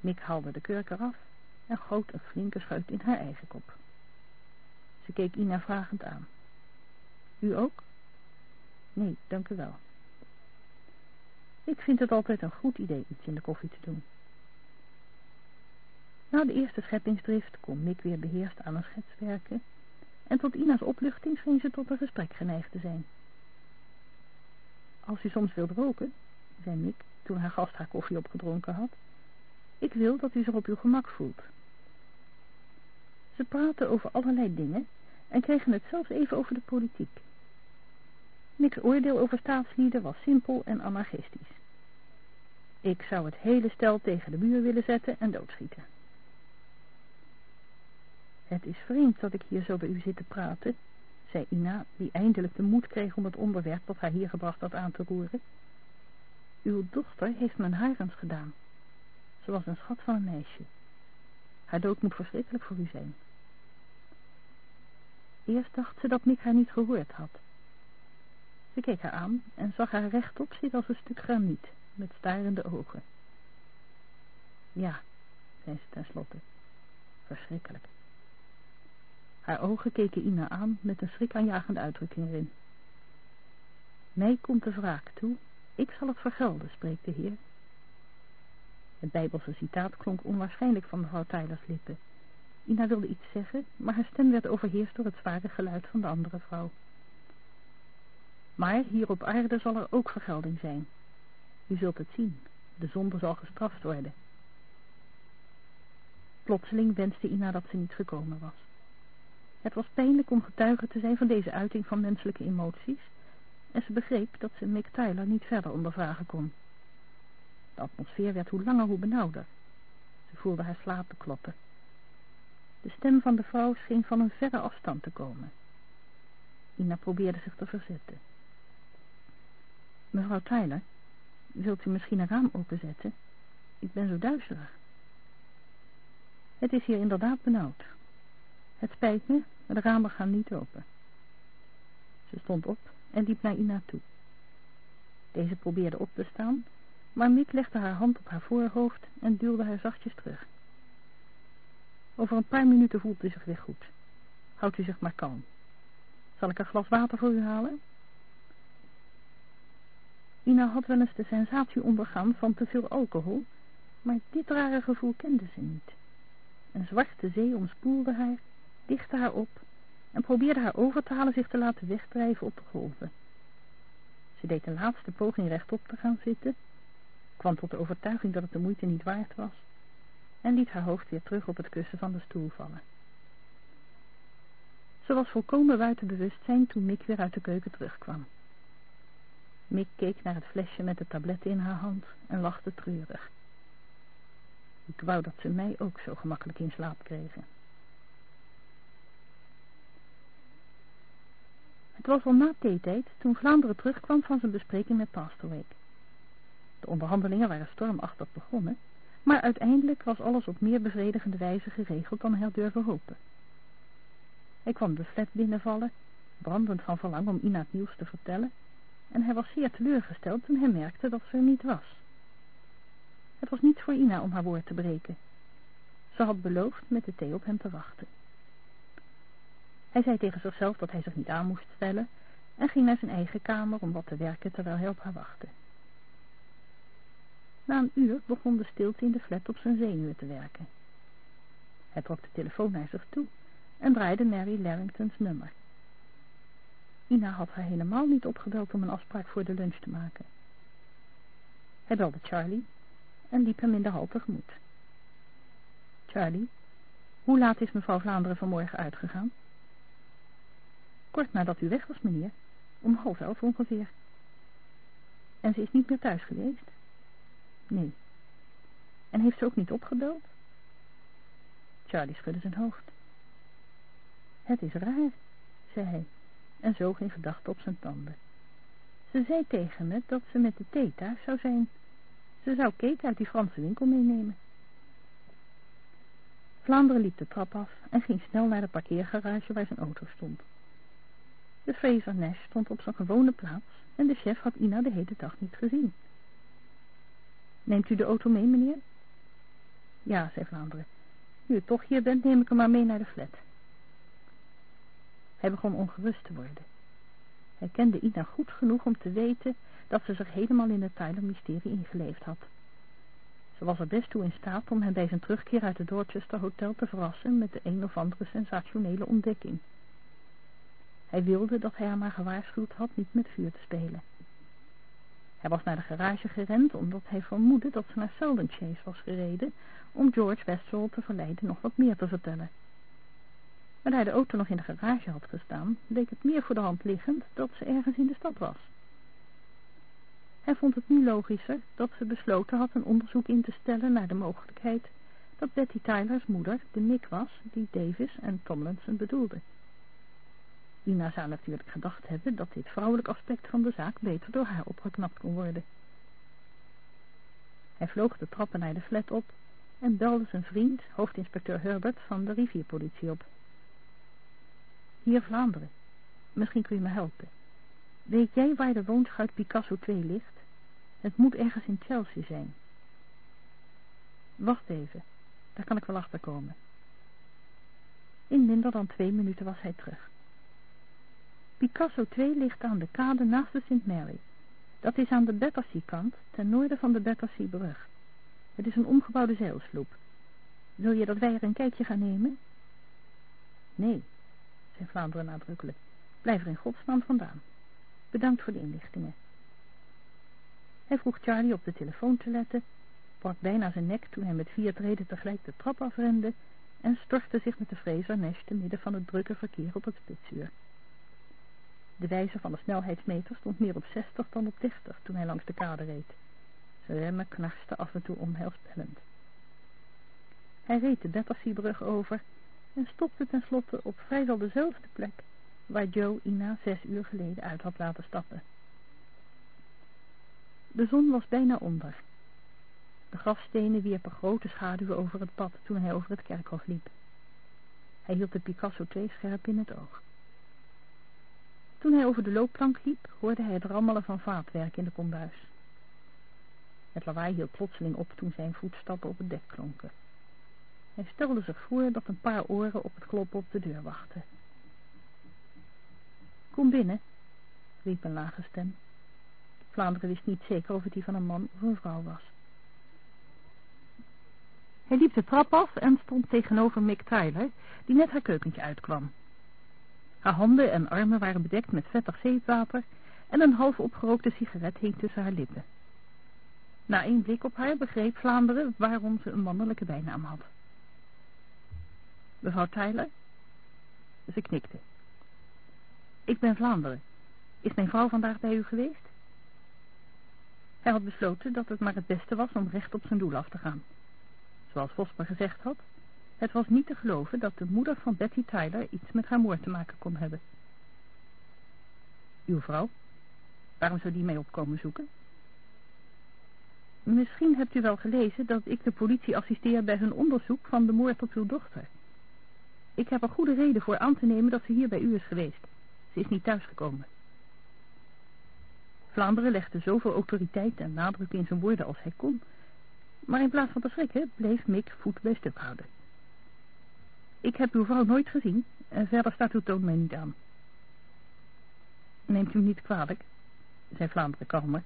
Mick haalde de kurk eraf en goot een flinke scheut in haar eigen kop. Ze keek Ina vragend aan. U ook? Nee, dank u wel. Ik vind het altijd een goed idee iets in de koffie te doen. Na de eerste scheppingsdrift kon Mick weer beheerst aan een schets werken en tot Ina's opluchting scheen ze tot een gesprek geneigd te zijn. Als u soms wilt roken, zei Mick toen haar gast haar koffie opgedronken had, ik wil dat u zich op uw gemak voelt. Ze praten over allerlei dingen en kregen het zelfs even over de politiek. Mick's oordeel over staatslieden was simpel en anarchistisch. Ik zou het hele stel tegen de muur willen zetten en doodschieten. Het is vreemd dat ik hier zo bij u zit te praten, zei Ina, die eindelijk de moed kreeg om het onderwerp dat haar hier gebracht had aan te roeren. Uw dochter heeft me een harens gedaan. Ze was een schat van een meisje. Haar dood moet verschrikkelijk voor u zijn. Eerst dacht ze dat Mick haar niet gehoord had. Ze keek haar aan en zag haar rechtop zitten als een stuk graniet, met starende ogen. Ja, zei ze tenslotte. Verschrikkelijk. Haar ogen keken Ina aan met een schrikaanjagende uitdrukking erin. Mij komt de wraak toe, ik zal het vergelden, spreekt de Heer. Het Bijbelse citaat klonk onwaarschijnlijk van mevrouw Tylers lippen. Ina wilde iets zeggen, maar haar stem werd overheerst door het zware geluid van de andere vrouw. Maar hier op aarde zal er ook vergelding zijn. U zult het zien, de zonde zal gestraft worden. Plotseling wenste Ina dat ze niet gekomen was. Het was pijnlijk om getuige te zijn van deze uiting van menselijke emoties en ze begreep dat ze Mick Tyler niet verder ondervragen kon. De atmosfeer werd hoe langer hoe benauwder. Ze voelde haar slapen kloppen. De stem van de vrouw scheen van een verre afstand te komen. Ina probeerde zich te verzetten. Mevrouw Tyler, wilt u misschien een raam openzetten? Ik ben zo duisterig. Het is hier inderdaad benauwd. Het spijt me, de ramen gaan niet open. Ze stond op en liep naar Ina toe. Deze probeerde op te staan, maar Mick legde haar hand op haar voorhoofd en duwde haar zachtjes terug. Over een paar minuten voelt u zich weer goed. Houdt u zich maar kalm. Zal ik een glas water voor u halen? Ina had wel eens de sensatie ondergaan van te veel alcohol, maar dit rare gevoel kende ze niet. Een zwarte zee omspoelde haar dichtte haar op en probeerde haar over te halen zich te laten wegdrijven op de golven. Ze deed een laatste poging rechtop te gaan zitten, kwam tot de overtuiging dat het de moeite niet waard was en liet haar hoofd weer terug op het kussen van de stoel vallen. Ze was volkomen buiten bewustzijn toen Mick weer uit de keuken terugkwam. Mick keek naar het flesje met de tabletten in haar hand en lachte treurig. Ik wou dat ze mij ook zo gemakkelijk in slaap kregen. Het was al na theetijd toen Vlaanderen terugkwam van zijn bespreking met Pastorweek. De onderhandelingen waren stormachtig begonnen, maar uiteindelijk was alles op meer bevredigende wijze geregeld dan hij had durven hopen. Hij kwam de flat binnenvallen, brandend van verlang om Ina het nieuws te vertellen, en hij was zeer teleurgesteld toen hij merkte dat ze er niet was. Het was niet voor Ina om haar woord te breken. Ze had beloofd met de thee op hem te wachten. Hij zei tegen zichzelf dat hij zich niet aan moest stellen en ging naar zijn eigen kamer om wat te werken terwijl hij op haar wachtte. Na een uur begon de stilte in de flat op zijn zenuwen te werken. Hij trok de telefoon naar zich toe en draaide Mary Larringtons nummer. Ina had haar helemaal niet opgebeld om een afspraak voor de lunch te maken. Hij belde Charlie en liep hem in de hal tegemoet. Charlie, hoe laat is mevrouw Vlaanderen vanmorgen uitgegaan? Kort nadat u weg was, meneer. Om half elf ongeveer. En ze is niet meer thuis geweest? Nee. En heeft ze ook niet opgebeld? Charlie schudde zijn hoofd. Het is raar, zei hij, en zoog in gedachten op zijn tanden. Ze zei tegen me dat ze met de thee thuis zou zijn. Ze zou cake uit die Franse winkel meenemen. Vlaanderen liep de trap af en ging snel naar de parkeergarage waar zijn auto stond. De Fraser Nash stond op zijn gewone plaats en de chef had Ina de hele dag niet gezien. Neemt u de auto mee, meneer? Ja, zei Vlaanderen. Nu u toch hier bent, neem ik hem maar mee naar de flat. Hij begon ongerust te worden. Hij kende Ina goed genoeg om te weten dat ze zich helemaal in het Tyler-mysterie ingeleefd had. Ze was er best toe in staat om hem bij zijn terugkeer uit het Dorchester Hotel te verrassen met de een of andere sensationele ontdekking. Hij wilde dat hij haar maar gewaarschuwd had niet met vuur te spelen. Hij was naar de garage gerend omdat hij vermoedde dat ze naar Selden Chase was gereden om George Westall te verleiden nog wat meer te vertellen. Maar daar de auto nog in de garage had gestaan, leek het meer voor de hand liggend dat ze ergens in de stad was. Hij vond het nu logischer dat ze besloten had een onderzoek in te stellen naar de mogelijkheid dat Betty Tyler's moeder de Nick was die Davis en Tomlinson bedoelde. Ina zou natuurlijk gedacht hebben dat dit vrouwelijk aspect van de zaak beter door haar opgeknapt kon worden. Hij vloog de trappen naar de flat op en belde zijn vriend, hoofdinspecteur Herbert van de rivierpolitie op. Hier Vlaanderen. Misschien kun je me helpen. Weet jij waar de woonschuit Picasso 2 ligt? Het moet ergens in Chelsea zijn. Wacht even. Daar kan ik wel achter komen. In minder dan twee minuten was hij terug. Picasso 2 ligt aan de kade naast de St. Mary. Dat is aan de Battersea-kant, ten noorden van de Battersea-brug. Het is een omgebouwde zeilsloep. Wil je dat wij er een kijkje gaan nemen? Nee, zei Vlaanderen nadrukkelijk. Blijf er in godsnaam vandaan. Bedankt voor de inlichtingen. Hij vroeg Charlie op de telefoon te letten, brak bijna zijn nek toen hij met vier treden tegelijk de trap afrende en stortte zich met de Fraser Nash te midden van het drukke verkeer op het spitsuur. De wijzer van de snelheidsmeter stond meer op 60 dan op 30 toen hij langs de kade reed. Zijn remmen knarsten af en toe onheilspellend. Hij reed de Batterseabrug over en stopte tenslotte op vrijwel dezelfde plek waar Joe Ina zes uur geleden uit had laten stappen. De zon was bijna onder. De grafstenen wierpen grote schaduwen over het pad toen hij over het kerkhof liep. Hij hield de Picasso twee scherp in het oog. Toen hij over de loopplank liep, hoorde hij het rammelen van vaatwerk in de kombuis. Het lawaai hield plotseling op toen zijn voetstappen op het dek klonken. Hij stelde zich voor dat een paar oren op het kloppen op de deur wachten. Kom binnen, riep een lage stem. Vlaanderen wist niet zeker of het die van een man of een vrouw was. Hij liep de trap af en stond tegenover Mick Tyler, die net haar keukentje uitkwam. Haar handen en armen waren bedekt met vettig zeepwater en een half opgerookte sigaret hing tussen haar lippen. Na één blik op haar begreep Vlaanderen waarom ze een mannelijke bijnaam had. Mevrouw Tyler? Ze knikte. Ik ben Vlaanderen. Is mijn vrouw vandaag bij u geweest? Hij had besloten dat het maar het beste was om recht op zijn doel af te gaan. Zoals Vosper gezegd had, het was niet te geloven dat de moeder van Betty Tyler iets met haar moord te maken kon hebben. Uw vrouw? Waarom zou die mij opkomen zoeken? Misschien hebt u wel gelezen dat ik de politie assisteer bij hun onderzoek van de moord op uw dochter. Ik heb er goede reden voor aan te nemen dat ze hier bij u is geweest. Ze is niet thuisgekomen. Vlaanderen legde zoveel autoriteit en nadruk in zijn woorden als hij kon. Maar in plaats van te schrikken bleef Mick voet bij stuk houden. Ik heb uw vrouw nooit gezien en verder staat uw toon mij niet aan. Neemt u niet kwalijk, zei Vlaanderen kalmer.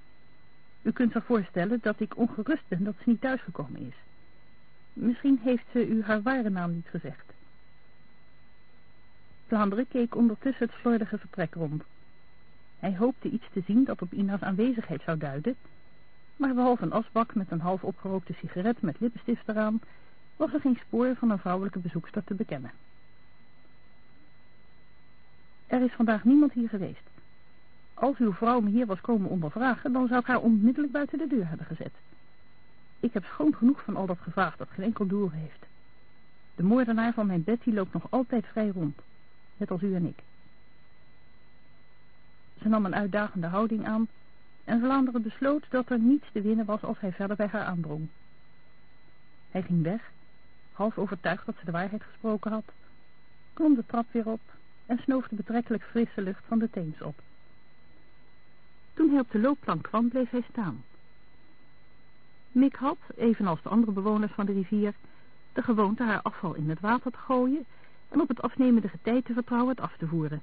U kunt zich voorstellen dat ik ongerust ben dat ze niet thuisgekomen is. Misschien heeft ze u haar ware naam niet gezegd. Vlaanderen keek ondertussen het slordige vertrek rond. Hij hoopte iets te zien dat op Ina's aanwezigheid zou duiden, Maar behalve een asbak met een half opgerookte sigaret met lippenstift eraan, was er geen spoor van een vrouwelijke bezoekster te bekennen. Er is vandaag niemand hier geweest. Als uw vrouw me hier was komen ondervragen, dan zou ik haar onmiddellijk buiten de deur hebben gezet. Ik heb schoon genoeg van al dat gevraagd dat geen enkel doel heeft. De moordenaar van mijn Betty loopt nog altijd vrij rond, net als u en ik. Ze nam een uitdagende houding aan en Vlaanderen besloot dat er niets te winnen was als hij verder bij haar aandrong. Hij ging weg, half overtuigd dat ze de waarheid gesproken had, klom de trap weer op en snoof de betrekkelijk frisse lucht van de Theems op. Toen hij op de loopplank kwam, bleef hij staan. Mick had, evenals de andere bewoners van de rivier, de gewoonte haar afval in het water te gooien en op het afnemende getij te vertrouwen het af te voeren.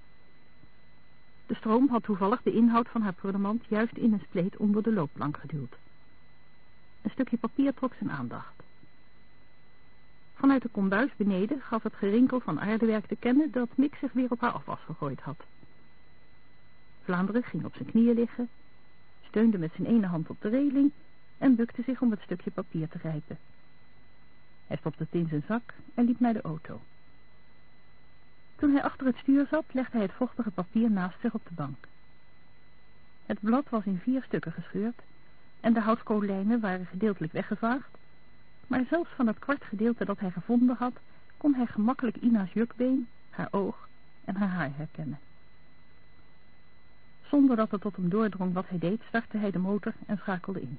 De stroom had toevallig de inhoud van haar prullenmand juist in een spleet onder de loopplank geduwd. Een stukje papier trok zijn aandacht. Vanuit de kombuis beneden gaf het gerinkel van aardewerk te kennen dat Mick zich weer op haar afwas gegooid had. Vlaanderen ging op zijn knieën liggen, steunde met zijn ene hand op de reling en bukte zich om het stukje papier te grijpen. Hij stopte het in zijn zak en liep naar de auto. Toen hij achter het stuur zat, legde hij het vochtige papier naast zich op de bank. Het blad was in vier stukken gescheurd en de houtkoollijnen waren gedeeltelijk weggevaagd, maar zelfs van het kwart gedeelte dat hij gevonden had, kon hij gemakkelijk Ina's jukbeen, haar oog en haar haar herkennen. Zonder dat het tot hem doordrong wat hij deed, startte hij de motor en schakelde in.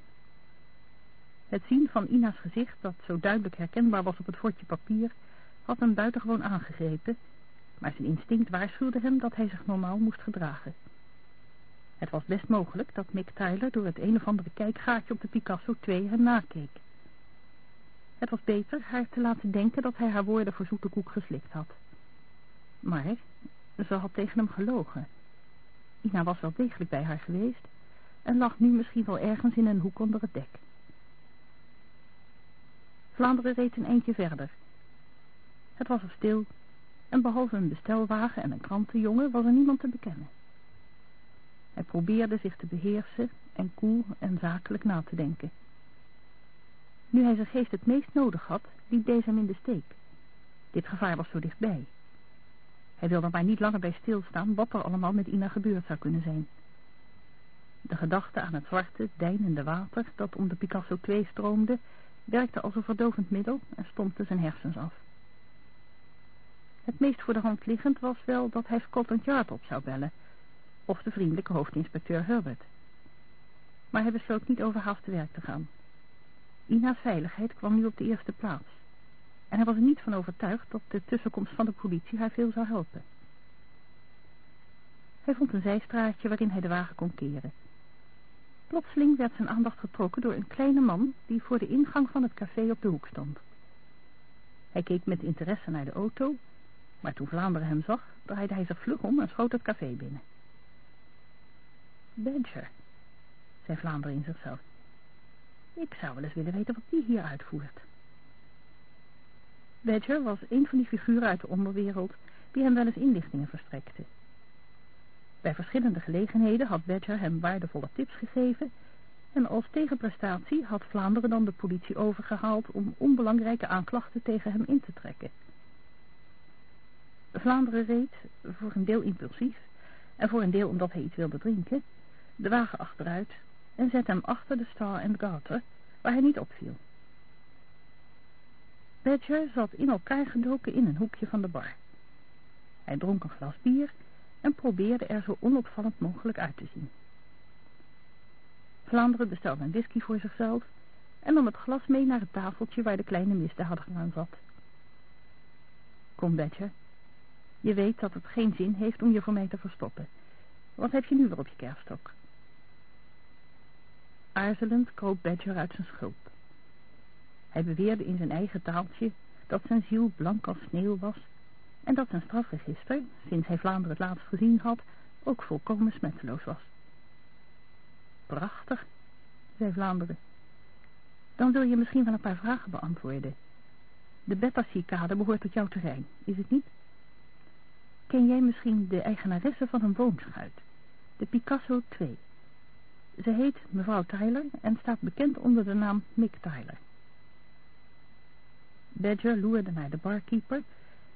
Het zien van Ina's gezicht, dat zo duidelijk herkenbaar was op het fortje papier, had hem buitengewoon aangegrepen, maar zijn instinct waarschuwde hem dat hij zich normaal moest gedragen. Het was best mogelijk dat Mick Tyler door het een of andere kijkgaatje op de Picasso 2 hem nakeek. Het was beter haar te laten denken dat hij haar woorden voor zoete koek geslikt had. Maar ze had tegen hem gelogen. Ina was wel degelijk bij haar geweest en lag nu misschien wel ergens in een hoek onder het dek. Vlaanderen reed een eindje verder. Het was er stil en behalve een bestelwagen en een krantenjongen was er niemand te bekennen. Hij probeerde zich te beheersen en koel en zakelijk na te denken. Nu hij zijn geest het meest nodig had, liep deze hem in de steek. Dit gevaar was zo dichtbij. Hij wilde maar niet langer bij stilstaan wat er allemaal met Ina gebeurd zou kunnen zijn. De gedachte aan het zwarte, deinende water dat om de Picasso 2 stroomde, werkte als een verdovend middel en stompte zijn hersens af. Het meest voor de hand liggend was wel dat hij Scotland Yard op zou bellen, of de vriendelijke hoofdinspecteur Herbert. Maar hij besloot niet overhaast te werk te gaan. Ina's veiligheid kwam nu op de eerste plaats. En hij was er niet van overtuigd dat de tussenkomst van de politie haar veel zou helpen. Hij vond een zijstraatje waarin hij de wagen kon keren. Plotseling werd zijn aandacht getrokken door een kleine man die voor de ingang van het café op de hoek stond. Hij keek met interesse naar de auto, maar toen Vlaanderen hem zag, draaide hij zich vlug om en schoot het café binnen. Badger, zei Vlaanderen in zichzelf. Ik zou wel eens willen weten wat die hier uitvoert. Badger was een van die figuren uit de onderwereld die hem wel eens inlichtingen verstrekte. Bij verschillende gelegenheden had Badger hem waardevolle tips gegeven en als tegenprestatie had Vlaanderen dan de politie overgehaald om onbelangrijke aanklachten tegen hem in te trekken. Vlaanderen reed, voor een deel impulsief en voor een deel omdat hij iets wilde drinken, de wagen achteruit en zette hem achter de Star and Garter, waar hij niet opviel. Badger zat in elkaar gedoken in een hoekje van de bar. Hij dronk een glas bier en probeerde er zo onopvallend mogelijk uit te zien. Vlaanderen bestelde een whisky voor zichzelf en nam het glas mee naar het tafeltje waar de kleine misdadiger aan zat. Kom, Badger. Je weet dat het geen zin heeft om je voor mij te verstoppen. Wat heb je nu weer op je kerfstok? Aarzelend kroop Badger uit zijn schulp. Hij beweerde in zijn eigen taaltje dat zijn ziel blank als sneeuw was en dat zijn strafregister, sinds hij Vlaanderen het laatst gezien had, ook volkomen smetteloos was. Prachtig, zei Vlaanderen. Dan wil je misschien wel een paar vragen beantwoorden. De Beta-cicade behoort tot jouw terrein, is het niet? Ken jij misschien de eigenaresse van een woonschuit, de Picasso 2? Ze heet mevrouw Tyler en staat bekend onder de naam Mick Tyler. Badger loerde naar de barkeeper,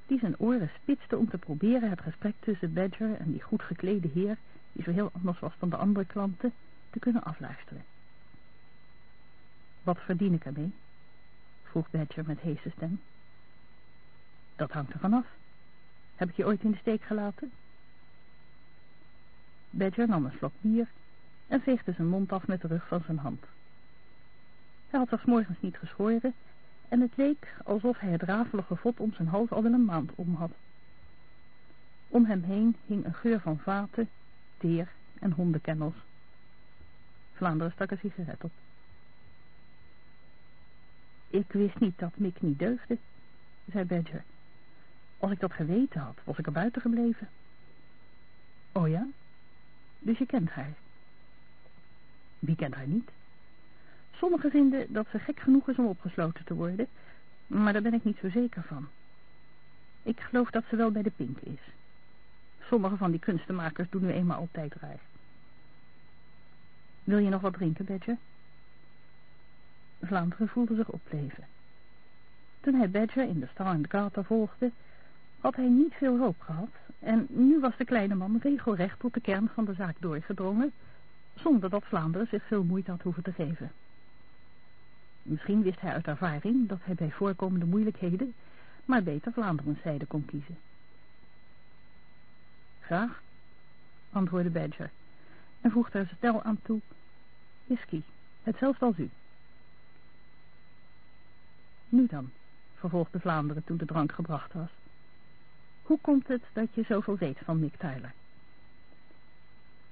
die zijn oren spitste om te proberen het gesprek tussen Badger en die goed geklede heer, die zo heel anders was dan de andere klanten, te kunnen afluisteren. Wat verdien ik ermee? vroeg Badger met heese stem. Dat hangt er vanaf. Heb ik je ooit in de steek gelaten? Badger nam een slok bier en veegde zijn mond af met de rug van zijn hand. Hij had zich morgens niet geschoren en het leek alsof hij het rafelige vod om zijn hals al wel een maand om had. Om hem heen hing een geur van vaten, teer en hondenkennels. Vlaanderen stak een sigaret op. Ik wist niet dat Mick niet deugde, zei Badger. Als ik dat geweten had, was ik er buiten gebleven. Oh ja? Dus je kent haar? Wie kent haar niet? Sommigen vinden dat ze gek genoeg is om opgesloten te worden, maar daar ben ik niet zo zeker van. Ik geloof dat ze wel bij de pink is. Sommige van die kunstenmakers doen nu eenmaal altijd raar. Wil je nog wat drinken, Badger? Vlaanderen voelde zich opleven. Toen hij Badger in de Star and volgde, had hij niet veel hoop gehad en nu was de kleine man regelrecht tot de kern van de zaak doorgedrongen, zonder dat Vlaanderen zich veel moeite had hoeven te geven. Misschien wist hij uit ervaring dat hij bij voorkomende moeilijkheden maar beter Vlaanderens zijde kon kiezen. Graag, antwoordde Badger en voegde er stel aan toe, whisky, hetzelfde als u. Nu dan, vervolgde Vlaanderen toen de drank gebracht was. Hoe komt het dat je zoveel weet van Mick Tyler?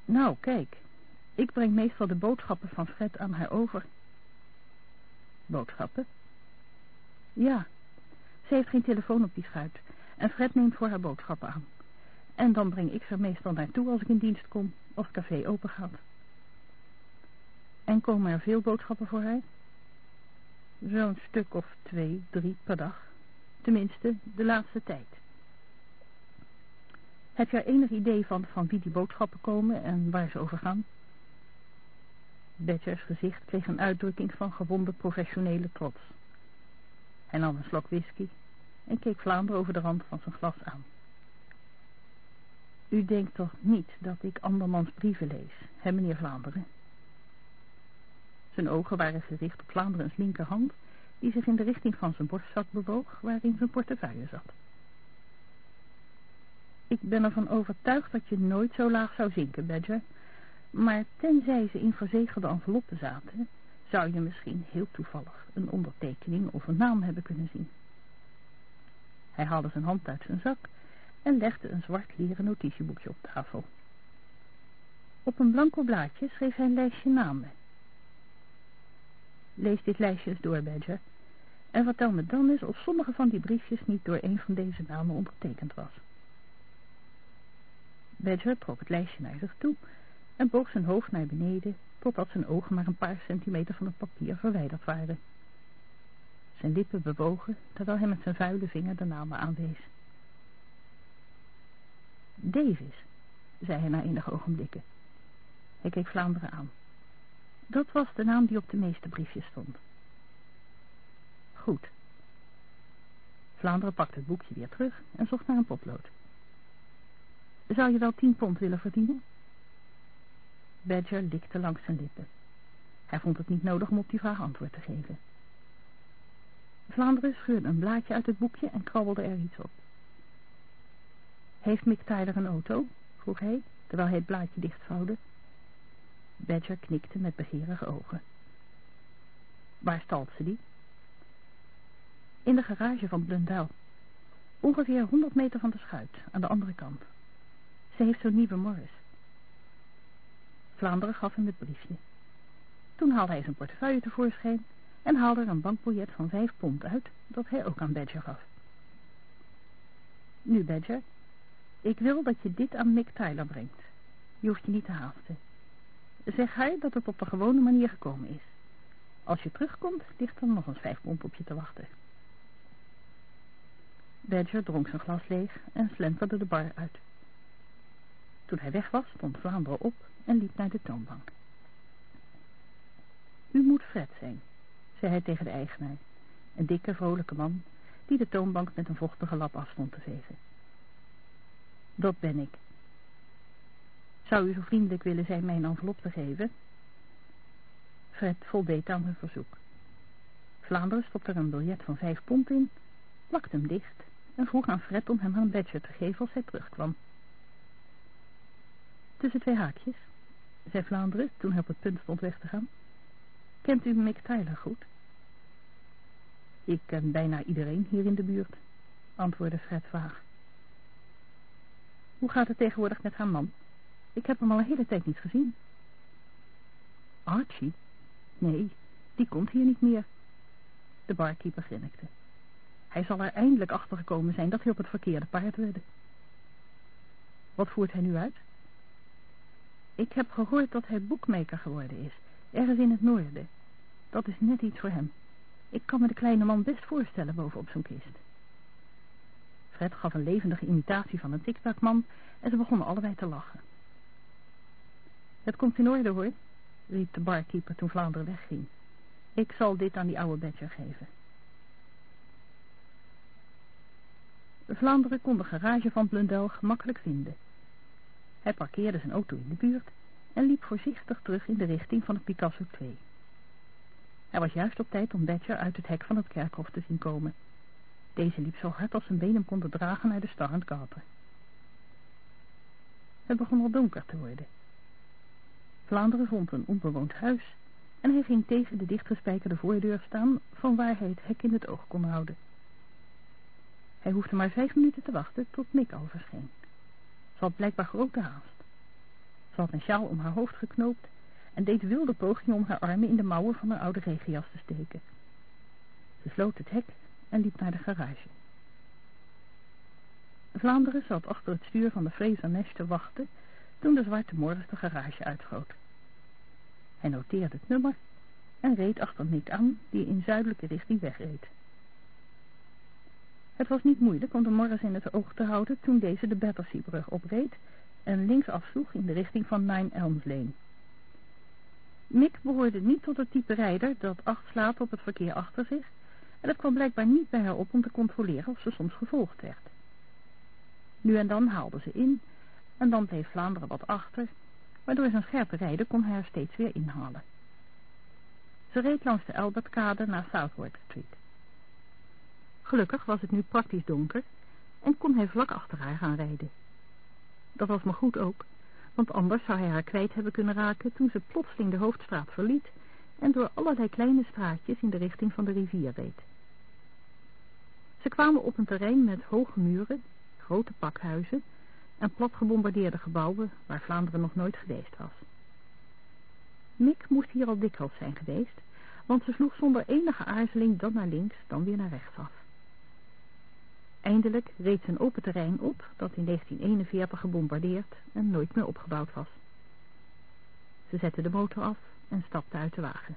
Nou, kijk, ik breng meestal de boodschappen van Fred aan haar over. Boodschappen? Ja, ze heeft geen telefoon op die schuit en Fred neemt voor haar boodschappen aan. En dan breng ik ze meestal naartoe als ik in dienst kom of het café open gaat. En komen er veel boodschappen voor haar? Zo'n stuk of twee, drie per dag. Tenminste, de laatste tijd. Heb je enig idee van, van wie die boodschappen komen en waar ze over gaan? Badgers gezicht kreeg een uitdrukking van gewonde professionele trots. Hij nam een slok whisky en keek Vlaanderen over de rand van zijn glas aan. U denkt toch niet dat ik andermans brieven lees, hè meneer Vlaanderen? Zijn ogen waren gericht op Vlaanderens linkerhand, die zich in de richting van zijn borstzak bewoog, waarin zijn portefeuille zat. Ik ben ervan overtuigd dat je nooit zo laag zou zinken, Badger. Maar tenzij ze in verzegelde enveloppen zaten, zou je misschien heel toevallig een ondertekening of een naam hebben kunnen zien. Hij haalde zijn hand uit zijn zak en legde een zwart leren notitieboekje op tafel. Op een blanco blaadje schreef hij een lijstje namen. Lees dit lijstje eens door, Badger, en vertel me dan eens of sommige van die briefjes niet door een van deze namen ondertekend was. Badger trok het lijstje naar zich toe en boog zijn hoofd naar beneden totdat zijn ogen maar een paar centimeter van het papier verwijderd waren. Zijn lippen bewogen terwijl hij met zijn vuile vinger de namen aanwees. Davis, zei hij na enige ogenblikken. Hij keek Vlaanderen aan. Dat was de naam die op de meeste briefjes stond. Goed. Vlaanderen pakte het boekje weer terug en zocht naar een potlood. Zou je wel tien pond willen verdienen? Badger likte langs zijn lippen. Hij vond het niet nodig om op die vraag antwoord te geven. Vlaanderen scheurde een blaadje uit het boekje en krabbelde er iets op. Heeft Mick Tyler een auto? vroeg hij, terwijl hij het blaadje dichtvouwde. Badger knikte met begeerige ogen. Waar stalt ze die? In de garage van Blundell. Ongeveer 100 meter van de schuit, aan de andere kant. Ze heeft zo'n nieuwe Morris. Vlaanderen gaf hem het briefje. Toen haalde hij zijn portefeuille tevoorschijn en haalde er een bankbiljet van vijf pond uit, dat hij ook aan Badger gaf. Nu, Badger, ik wil dat je dit aan Mick Tyler brengt. Je hoeft je niet te haasten. Zeg hij dat het op de gewone manier gekomen is. Als je terugkomt, ligt er nog eens vijf pond op je te wachten. Badger dronk zijn glas leeg en slenterde de bar uit. Toen hij weg was, stond Vlaanderen op en liep naar de toonbank. U moet Fred zijn, zei hij tegen de eigenaar, een dikke, vrolijke man, die de toonbank met een vochtige lap af stond te vegen. Dat ben ik. Zou u zo vriendelijk willen zijn mij een envelop te geven? Fred voldeed aan hun verzoek. Vlaanderen stopte er een biljet van vijf pond in, plakte hem dicht en vroeg aan Fred om hem een badge te geven als hij terugkwam. Tussen twee haakjes, zei Vlaanderen toen hij op het punt stond weg te gaan. Kent u Mick Tyler goed? Ik ken bijna iedereen hier in de buurt, antwoordde Fred vaag. Hoe gaat het tegenwoordig met haar man? Ik heb hem al een hele tijd niet gezien. Archie? Nee, die komt hier niet meer. De barkeeper grinnikte. Hij zal er eindelijk achter gekomen zijn dat hij op het verkeerde paard wedde. Wat voert hij nu uit? Ik heb gehoord dat hij boekmaker geworden is, ergens in het noorden. Dat is net iets voor hem. Ik kan me de kleine man best voorstellen bovenop zo'n kist. Fred gaf een levendige imitatie van een tiktakman en ze begonnen allebei te lachen. Het komt in orde hoor, riep de barkeeper toen Vlaanderen wegging. Ik zal dit aan die oude Badger geven. Vlaanderen kon de garage van Blundell gemakkelijk vinden. Hij parkeerde zijn auto in de buurt en liep voorzichtig terug in de richting van het Picasso 2. Hij was juist op tijd om Badger uit het hek van het kerkhof te zien komen. Deze liep zo hard als zijn benen konden dragen naar de starrend kater. Het begon al donker te worden. Vlaanderen vond een onbewoond huis en hij ging tegen de dichtgespijkerde voordeur staan van waar hij het hek in het oog kon houden. Hij hoefde maar vijf minuten te wachten tot Mick al verscheen. Ze blijkbaar grote haast. Ze had een sjaal om haar hoofd geknoopt en deed wilde pogingen om haar armen in de mouwen van haar oude regenjas te steken. Ze sloot het hek en liep naar de garage. Vlaanderen zat achter het stuur van de Fraser Nash te wachten toen de zwarte Morris de garage uitgoot. Hij noteerde het nummer en reed achter Nick aan, die in zuidelijke richting wegreed. Het was niet moeilijk om de Morris in het oog te houden toen deze de Batterseabrug opreed en links afsloeg in de richting van Nine Elms Lane. Mick behoorde niet tot het type rijder dat acht slaat op het verkeer achter zich en het kwam blijkbaar niet bij haar op om te controleren of ze soms gevolgd werd. Nu en dan haalde ze in en dan bleef Vlaanderen wat achter, waardoor zijn scherpe rijden kon hij haar steeds weer inhalen. Ze reed langs de Albertkade naar Southwark Street. Gelukkig was het nu praktisch donker en kon hij vlak achter haar gaan rijden. Dat was maar goed ook, want anders zou hij haar kwijt hebben kunnen raken toen ze plotseling de hoofdstraat verliet en door allerlei kleine straatjes in de richting van de rivier reed. Ze kwamen op een terrein met hoge muren, grote pakhuizen en plat gebombardeerde gebouwen waar Vlaanderen nog nooit geweest was. Mick moest hier al dikwijls zijn geweest, want ze sloeg zonder enige aarzeling dan naar links, dan weer naar rechts af. Eindelijk reed ze een open terrein op dat in 1941 gebombardeerd en nooit meer opgebouwd was. Ze zette de motor af en stapte uit de wagen.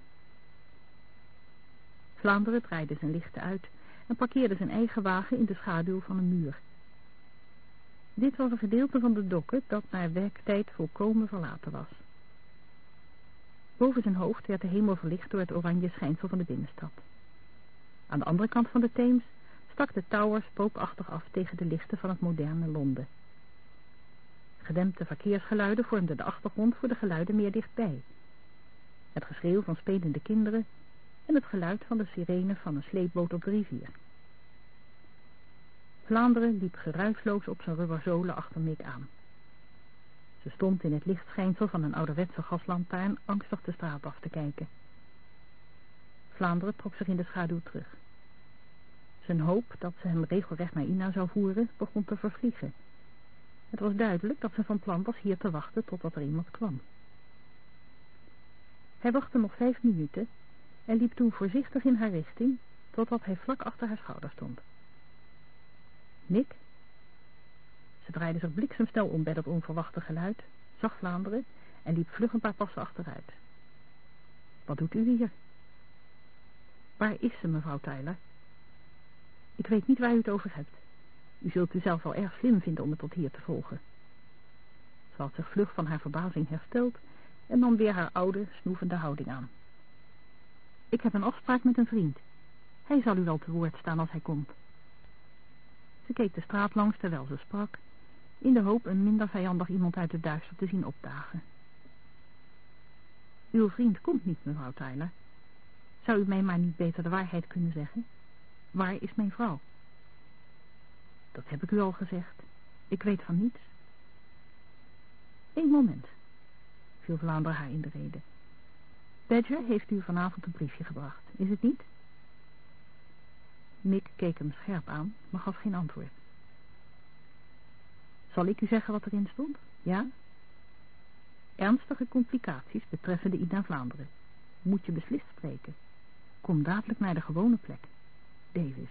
Vlaanderen draaide zijn lichten uit en parkeerde zijn eigen wagen in de schaduw van een muur. Dit was een gedeelte van de dokken dat naar werktijd volkomen verlaten was. Boven zijn hoofd werd de hemel verlicht door het oranje schijnsel van de binnenstad. Aan de andere kant van de Theems de tower spookachtig af tegen de lichten van het moderne Londen. Gedempte verkeersgeluiden vormden de achtergrond voor de geluiden meer dichtbij. Het geschreeuw van spelende kinderen en het geluid van de sirene van een sleepboot op de rivier. Vlaanderen liep geruisloos op zijn rubberzolen achter Mick aan. Ze stond in het lichtschijnsel van een ouderwetse gaslantaarn angstig de straat af te kijken. Vlaanderen trok zich in de schaduw terug. Zijn hoop dat ze hem regelrecht naar Ina zou voeren begon te vervliegen. Het was duidelijk dat ze van plan was hier te wachten totdat er iemand kwam. Hij wachtte nog vijf minuten en liep toen voorzichtig in haar richting totdat hij vlak achter haar schouder stond. Nick? Ze draaide zich bliksemsnel om bij dat onverwachte geluid, zag Vlaanderen en liep vlug een paar passen achteruit. Wat doet u hier? Waar is ze, mevrouw Tyler? Ik weet niet waar u het over hebt. U zult u zelf wel erg slim vinden om me tot hier te volgen. Ze had zich vlug van haar verbazing hersteld en nam weer haar oude, snoevende houding aan. Ik heb een afspraak met een vriend. Hij zal u wel te woord staan als hij komt. Ze keek de straat langs terwijl ze sprak, in de hoop een minder vijandig iemand uit het duister te zien opdagen. Uw vriend komt niet, mevrouw Tyler. Zou u mij maar niet beter de waarheid kunnen zeggen? Waar is mijn vrouw? Dat heb ik u al gezegd. Ik weet van niets. Eén moment, viel Vlaanderen haar in de rede. Badger heeft u vanavond een briefje gebracht, is het niet? Mick keek hem scherp aan, maar gaf geen antwoord. Zal ik u zeggen wat erin stond? Ja? Ernstige complicaties betreffende Ina Vlaanderen. Moet je beslist spreken. Kom dadelijk naar de gewone plek. Davis.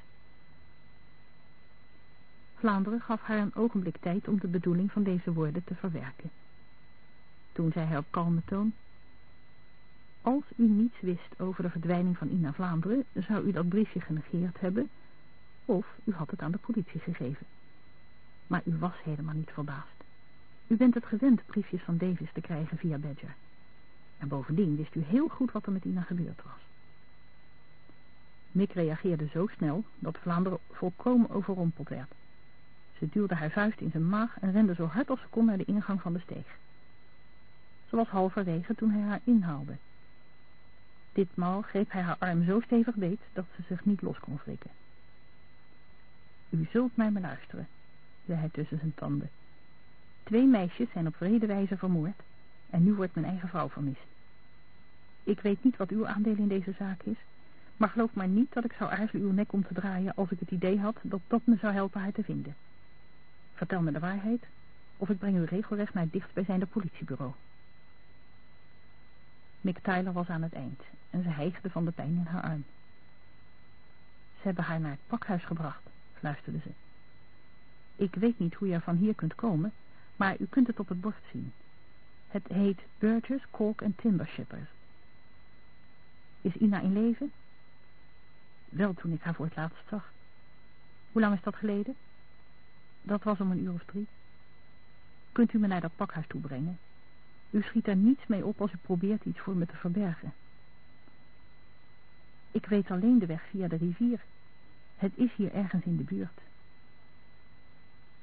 Vlaanderen gaf haar een ogenblik tijd om de bedoeling van deze woorden te verwerken. Toen zei hij op kalme toon... Als u niets wist over de verdwijning van Ina Vlaanderen, zou u dat briefje genegeerd hebben, of u had het aan de politie gegeven. Maar u was helemaal niet verbaasd. U bent het gewend briefjes van Davis te krijgen via Badger. En bovendien wist u heel goed wat er met Ina gebeurd was. Mick reageerde zo snel dat Vlaanderen volkomen overrompeld werd. Ze duwde haar vuist in zijn maag en rende zo hard als ze kon naar de ingang van de steeg. Ze was halverwege toen hij haar inhaalde. Ditmaal greep hij haar arm zo stevig beet dat ze zich niet los kon wrikken. U zult mij beluisteren, zei hij tussen zijn tanden. Twee meisjes zijn op vrede wijze vermoord en nu wordt mijn eigen vrouw vermist. Ik weet niet wat uw aandeel in deze zaak is, maar geloof maar niet dat ik zou aarzelen uw nek om te draaien als ik het idee had dat dat me zou helpen haar te vinden. Vertel me de waarheid, of ik breng u regelrecht naar het dichtstbijzijnde politiebureau. Mick Tyler was aan het eind en ze hijgde van de pijn in haar arm. Ze hebben haar naar het pakhuis gebracht, fluisterde ze. Ik weet niet hoe je van hier kunt komen, maar u kunt het op het bord zien. Het heet Burgess, Cork en Timber Shippers. Is Ina in leven? Wel toen ik haar voor het laatst zag. Hoe lang is dat geleden? Dat was om een uur of drie. Kunt u me naar dat pakhuis toe brengen? U schiet er niets mee op als u probeert iets voor me te verbergen. Ik weet alleen de weg via de rivier. Het is hier ergens in de buurt.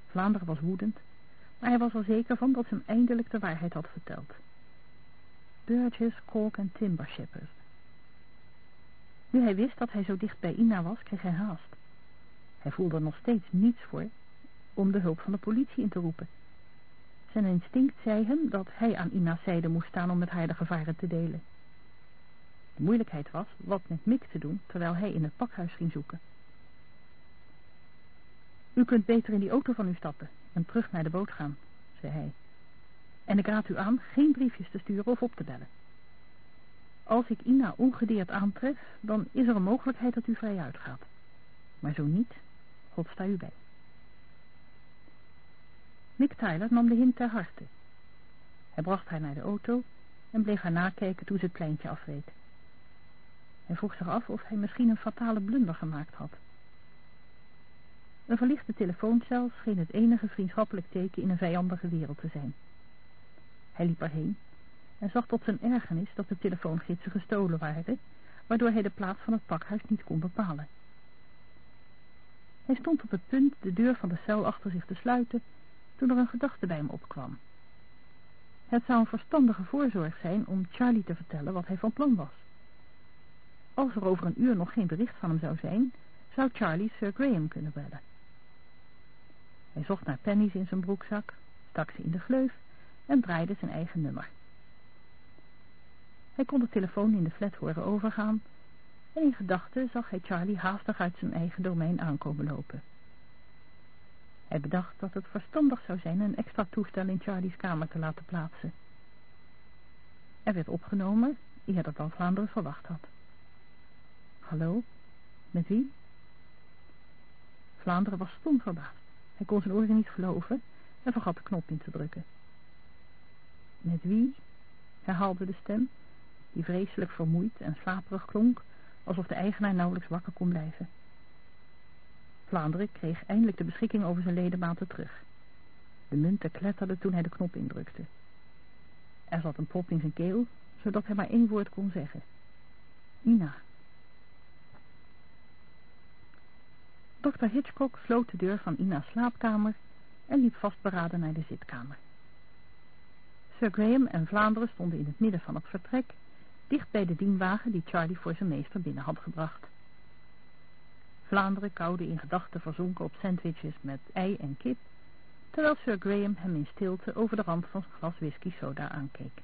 Vlaanderen was woedend, maar hij was er zeker van dat ze hem eindelijk de waarheid had verteld. Burgess, Cork en Timber Shippers. Nu hij wist dat hij zo dicht bij Ina was, kreeg hij haast. Hij voelde nog steeds niets voor om de hulp van de politie in te roepen. Zijn instinct zei hem dat hij aan Ina's zijde moest staan om met haar de gevaren te delen. De moeilijkheid was wat met Mick te doen terwijl hij in het pakhuis ging zoeken. U kunt beter in die auto van u stappen en terug naar de boot gaan, zei hij. En ik raad u aan geen briefjes te sturen of op te bellen. Als ik Ina ongedeerd aantref, dan is er een mogelijkheid dat u vrij uitgaat. Maar zo niet, God sta u bij. Mick Tyler nam de hint ter harte. Hij bracht haar naar de auto en bleef haar nakijken toen ze het pleintje afreed. Hij vroeg zich af of hij misschien een fatale blunder gemaakt had. Een verlichte telefooncel scheen het enige vriendschappelijk teken in een vijandige wereld te zijn. Hij liep erheen en zag tot zijn ergernis dat de telefoongidsen gestolen waren, waardoor hij de plaats van het pakhuis niet kon bepalen. Hij stond op het punt de deur van de cel achter zich te sluiten, toen er een gedachte bij hem opkwam. Het zou een verstandige voorzorg zijn om Charlie te vertellen wat hij van plan was. Als er over een uur nog geen bericht van hem zou zijn, zou Charlie Sir Graham kunnen bellen. Hij zocht naar pennies in zijn broekzak, stak ze in de gleuf en draaide zijn eigen nummer. Hij kon de telefoon in de flat horen overgaan en in gedachten zag hij Charlie haastig uit zijn eigen domein aankomen lopen. Hij bedacht dat het verstandig zou zijn een extra toestel in Charlie's kamer te laten plaatsen. Er werd opgenomen, eerder dan Vlaanderen verwacht had. Hallo, met wie? Vlaanderen was stom verbaasd. Hij kon zijn oren niet geloven en vergat de knop in te drukken. Met wie? herhaalde de stem, die vreselijk vermoeid en slaperig klonk, alsof de eigenaar nauwelijks wakker kon blijven. Vlaanderen kreeg eindelijk de beschikking over zijn ledematen terug. De munten kletterden toen hij de knop indrukte. Er zat een pop in zijn keel, zodat hij maar één woord kon zeggen. Ina. Dr. Hitchcock sloot de deur van Ina's slaapkamer en liep vastberaden naar de zitkamer. Sir Graham en Vlaanderen stonden in het midden van het vertrek dicht bij de dienwagen die Charlie voor zijn meester binnen had gebracht. Vlaanderen kauwde in gedachten verzonken op sandwiches met ei en kip, terwijl Sir Graham hem in stilte over de rand van zijn glas whisky soda aankeek.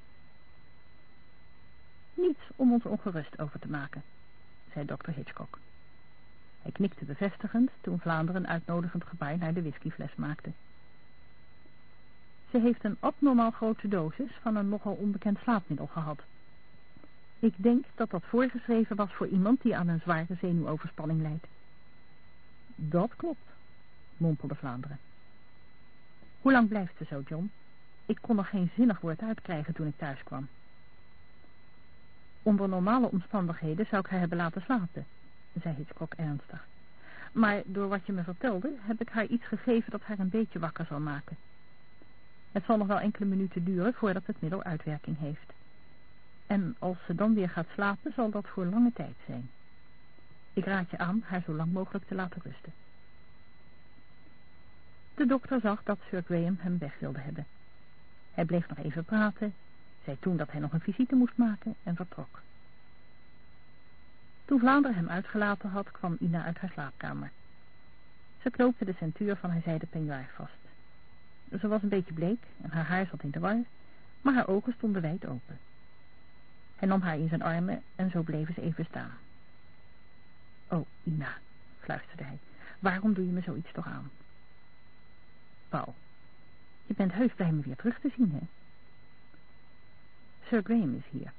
Niets om ons ongerust over te maken, zei dokter Hitchcock. Hij knikte bevestigend toen Vlaanderen een uitnodigend gebaar naar de whiskyfles maakte. Ze heeft een abnormaal grote dosis van een nogal onbekend slaapmiddel gehad. Ik denk dat dat voorgeschreven was voor iemand die aan een zware zenuwoverspanning lijdt. Dat klopt, mompelde Vlaanderen. Hoe lang blijft ze zo, John? Ik kon nog geen zinnig woord uitkrijgen toen ik thuis kwam. Onder normale omstandigheden zou ik haar hebben laten slapen, zei Hitchcock ernstig. Maar door wat je me vertelde, heb ik haar iets gegeven dat haar een beetje wakker zal maken. Het zal nog wel enkele minuten duren voordat het middel uitwerking heeft. En als ze dan weer gaat slapen, zal dat voor lange tijd zijn. Ik raad je aan haar zo lang mogelijk te laten rusten. De dokter zag dat Sir Graham hem weg wilde hebben. Hij bleef nog even praten, zei toen dat hij nog een visite moest maken en vertrok. Toen Vlaanderen hem uitgelaten had, kwam Ina uit haar slaapkamer. Ze knoopte de centuur van haar zijde peignoir vast. Ze was een beetje bleek en haar haar zat in de war, maar haar ogen stonden wijd open. Hij nam haar in zijn armen en zo bleven ze even staan. Oh, Ina, fluisterde hij, waarom doe je me zoiets toch aan? Paul, je bent heus blij me weer terug te zien, hè? Sir Graham is hier.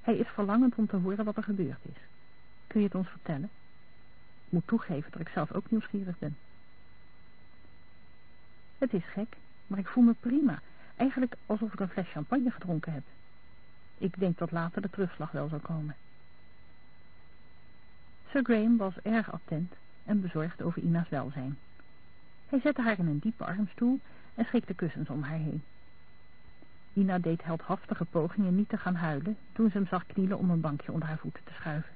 Hij is verlangend om te horen wat er gebeurd is. Kun je het ons vertellen? Ik moet toegeven dat ik zelf ook nieuwsgierig ben. Het is gek, maar ik voel me prima. Eigenlijk alsof ik een fles champagne gedronken heb. Ik denk dat later de terugslag wel zal komen. Sir Graham was erg attent en bezorgd over Ina's welzijn. Hij zette haar in een diepe armstoel en schikte kussens om haar heen. Ina deed heldhaftige pogingen niet te gaan huilen toen ze hem zag knielen om een bankje onder haar voeten te schuiven.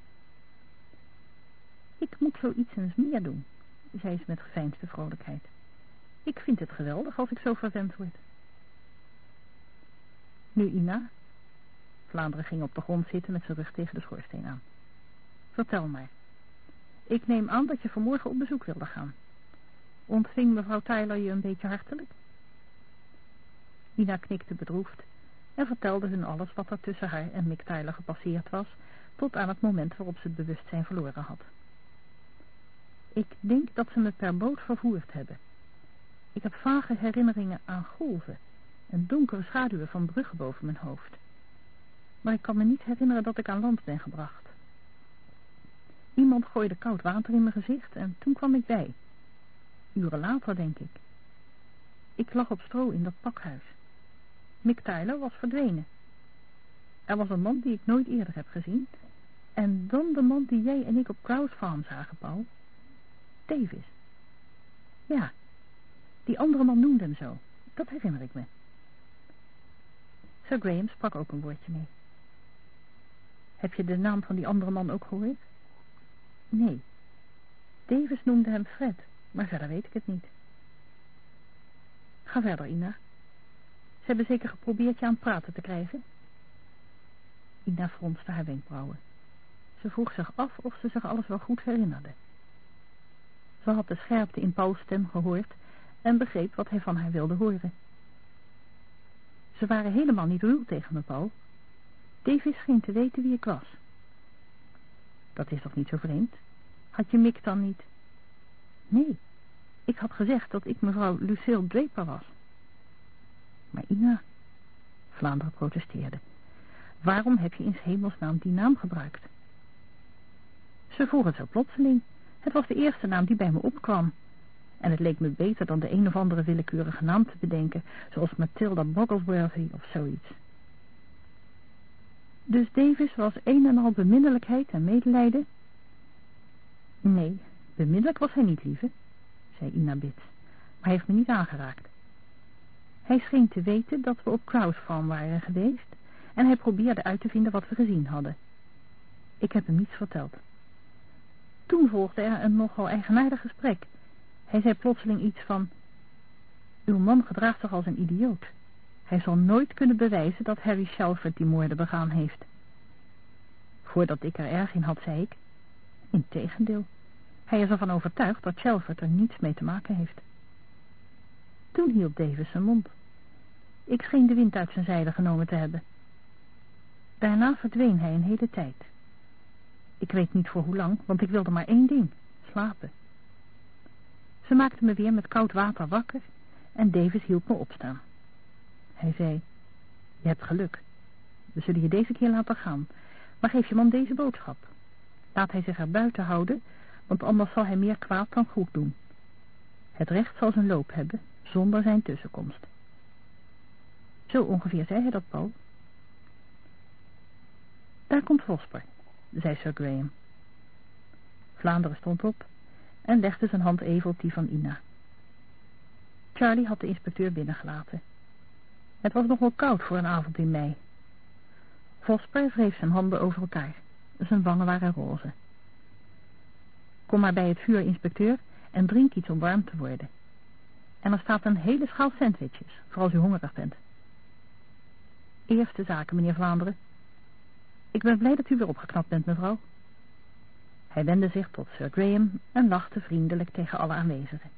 Ik moet zoiets eens meer doen, zei ze met geveinsde vrolijkheid. Ik vind het geweldig als ik zo verwend word. Nu, Ina. Vlaanderen ging op de grond zitten met zijn rug tegen de schoorsteen aan. Vertel maar. Ik neem aan dat je vanmorgen op bezoek wilde gaan. Ontving mevrouw Tyler je een beetje hartelijk? Ina knikte bedroefd en vertelde hun alles wat er tussen haar en Mick Tyler gepasseerd was, tot aan het moment waarop ze het bewustzijn verloren had. Ik denk dat ze me per boot vervoerd hebben. Ik heb vage herinneringen aan golven en donkere schaduwen van bruggen boven mijn hoofd. Maar ik kan me niet herinneren dat ik aan land ben gebracht. Iemand gooide koud water in mijn gezicht en toen kwam ik bij. Uren later, denk ik. Ik lag op stro in dat pakhuis. Mick Tyler was verdwenen. Er was een man die ik nooit eerder heb gezien. En dan de man die jij en ik op Kraus Farm zagen, Paul. Davis. Ja, die andere man noemde hem zo. Dat herinner ik me. Sir Graham sprak ook een woordje mee. Heb je de naam van die andere man ook gehoord? Nee. Davis noemde hem Fred, maar verder weet ik het niet. Ga verder, Ina. Ze hebben zeker geprobeerd je aan het praten te krijgen. Ina fronste haar wenkbrauwen. Ze vroeg zich af of ze zich alles wel goed herinnerde. Ze had de scherpte in Pauls stem gehoord en begreep wat hij van haar wilde horen. Ze waren helemaal niet ruw tegen me, Paul. Davis scheen te weten wie ik was. Dat is toch niet zo vreemd? Had je Mick dan niet? Nee, ik had gezegd dat ik mevrouw Lucille Draper was. Maar Ina, Vlaanderen protesteerde. Waarom heb je in hemelsnaam die naam gebruikt? Ze vroeg het zo plotseling. Het was de eerste naam die bij me opkwam. En het leek me beter dan de een of andere willekeurige naam te bedenken, zoals Matilda Bogglesworthy of zoiets. Dus Davis was een en al beminnelijkheid en medelijden? Nee, beminnelijk was hij niet, lieve, zei Ina Bits, maar hij heeft me niet aangeraakt. Hij scheen te weten dat we op Kraus Farm waren geweest en hij probeerde uit te vinden wat we gezien hadden. Ik heb hem niets verteld. Toen volgde er een nogal eigenaardig gesprek. Hij zei plotseling iets van... Uw man gedraagt zich als een idioot. Hij zal nooit kunnen bewijzen dat Harry Shelford die moorden begaan heeft. Voordat ik er erg in had, zei ik... Integendeel, hij is ervan overtuigd dat Shelford er niets mee te maken heeft. Toen hield Davis zijn mond. Ik scheen de wind uit zijn zijde genomen te hebben. Daarna verdween hij een hele tijd. Ik weet niet voor hoe lang, want ik wilde maar één ding, slapen. Ze maakte me weer met koud water wakker en Davis hielp me opstaan. Hij zei, je hebt geluk. We zullen je deze keer laten gaan, maar geef je man deze boodschap. Laat hij zich er buiten houden, want anders zal hij meer kwaad dan goed doen. Het recht zal zijn loop hebben, zonder zijn tussenkomst. Zo ongeveer zei hij dat, Paul. Daar komt Vosper, zei Sir Graham. Vlaanderen stond op en legde zijn hand even op die van Ina. Charlie had de inspecteur binnengelaten. Het was nog wel koud voor een avond in mei. Vosper wreef zijn handen over elkaar. Zijn wangen waren roze. Kom maar bij het vuur, inspecteur, en drink iets om warm te worden. En er staat een hele schaal sandwiches, voor als u hongerig bent. Eerste zaken, meneer Vlaanderen. Ik ben blij dat u weer opgeknapt bent, mevrouw. Hij wendde zich tot Sir Graham en lachte vriendelijk tegen alle aanwezigen.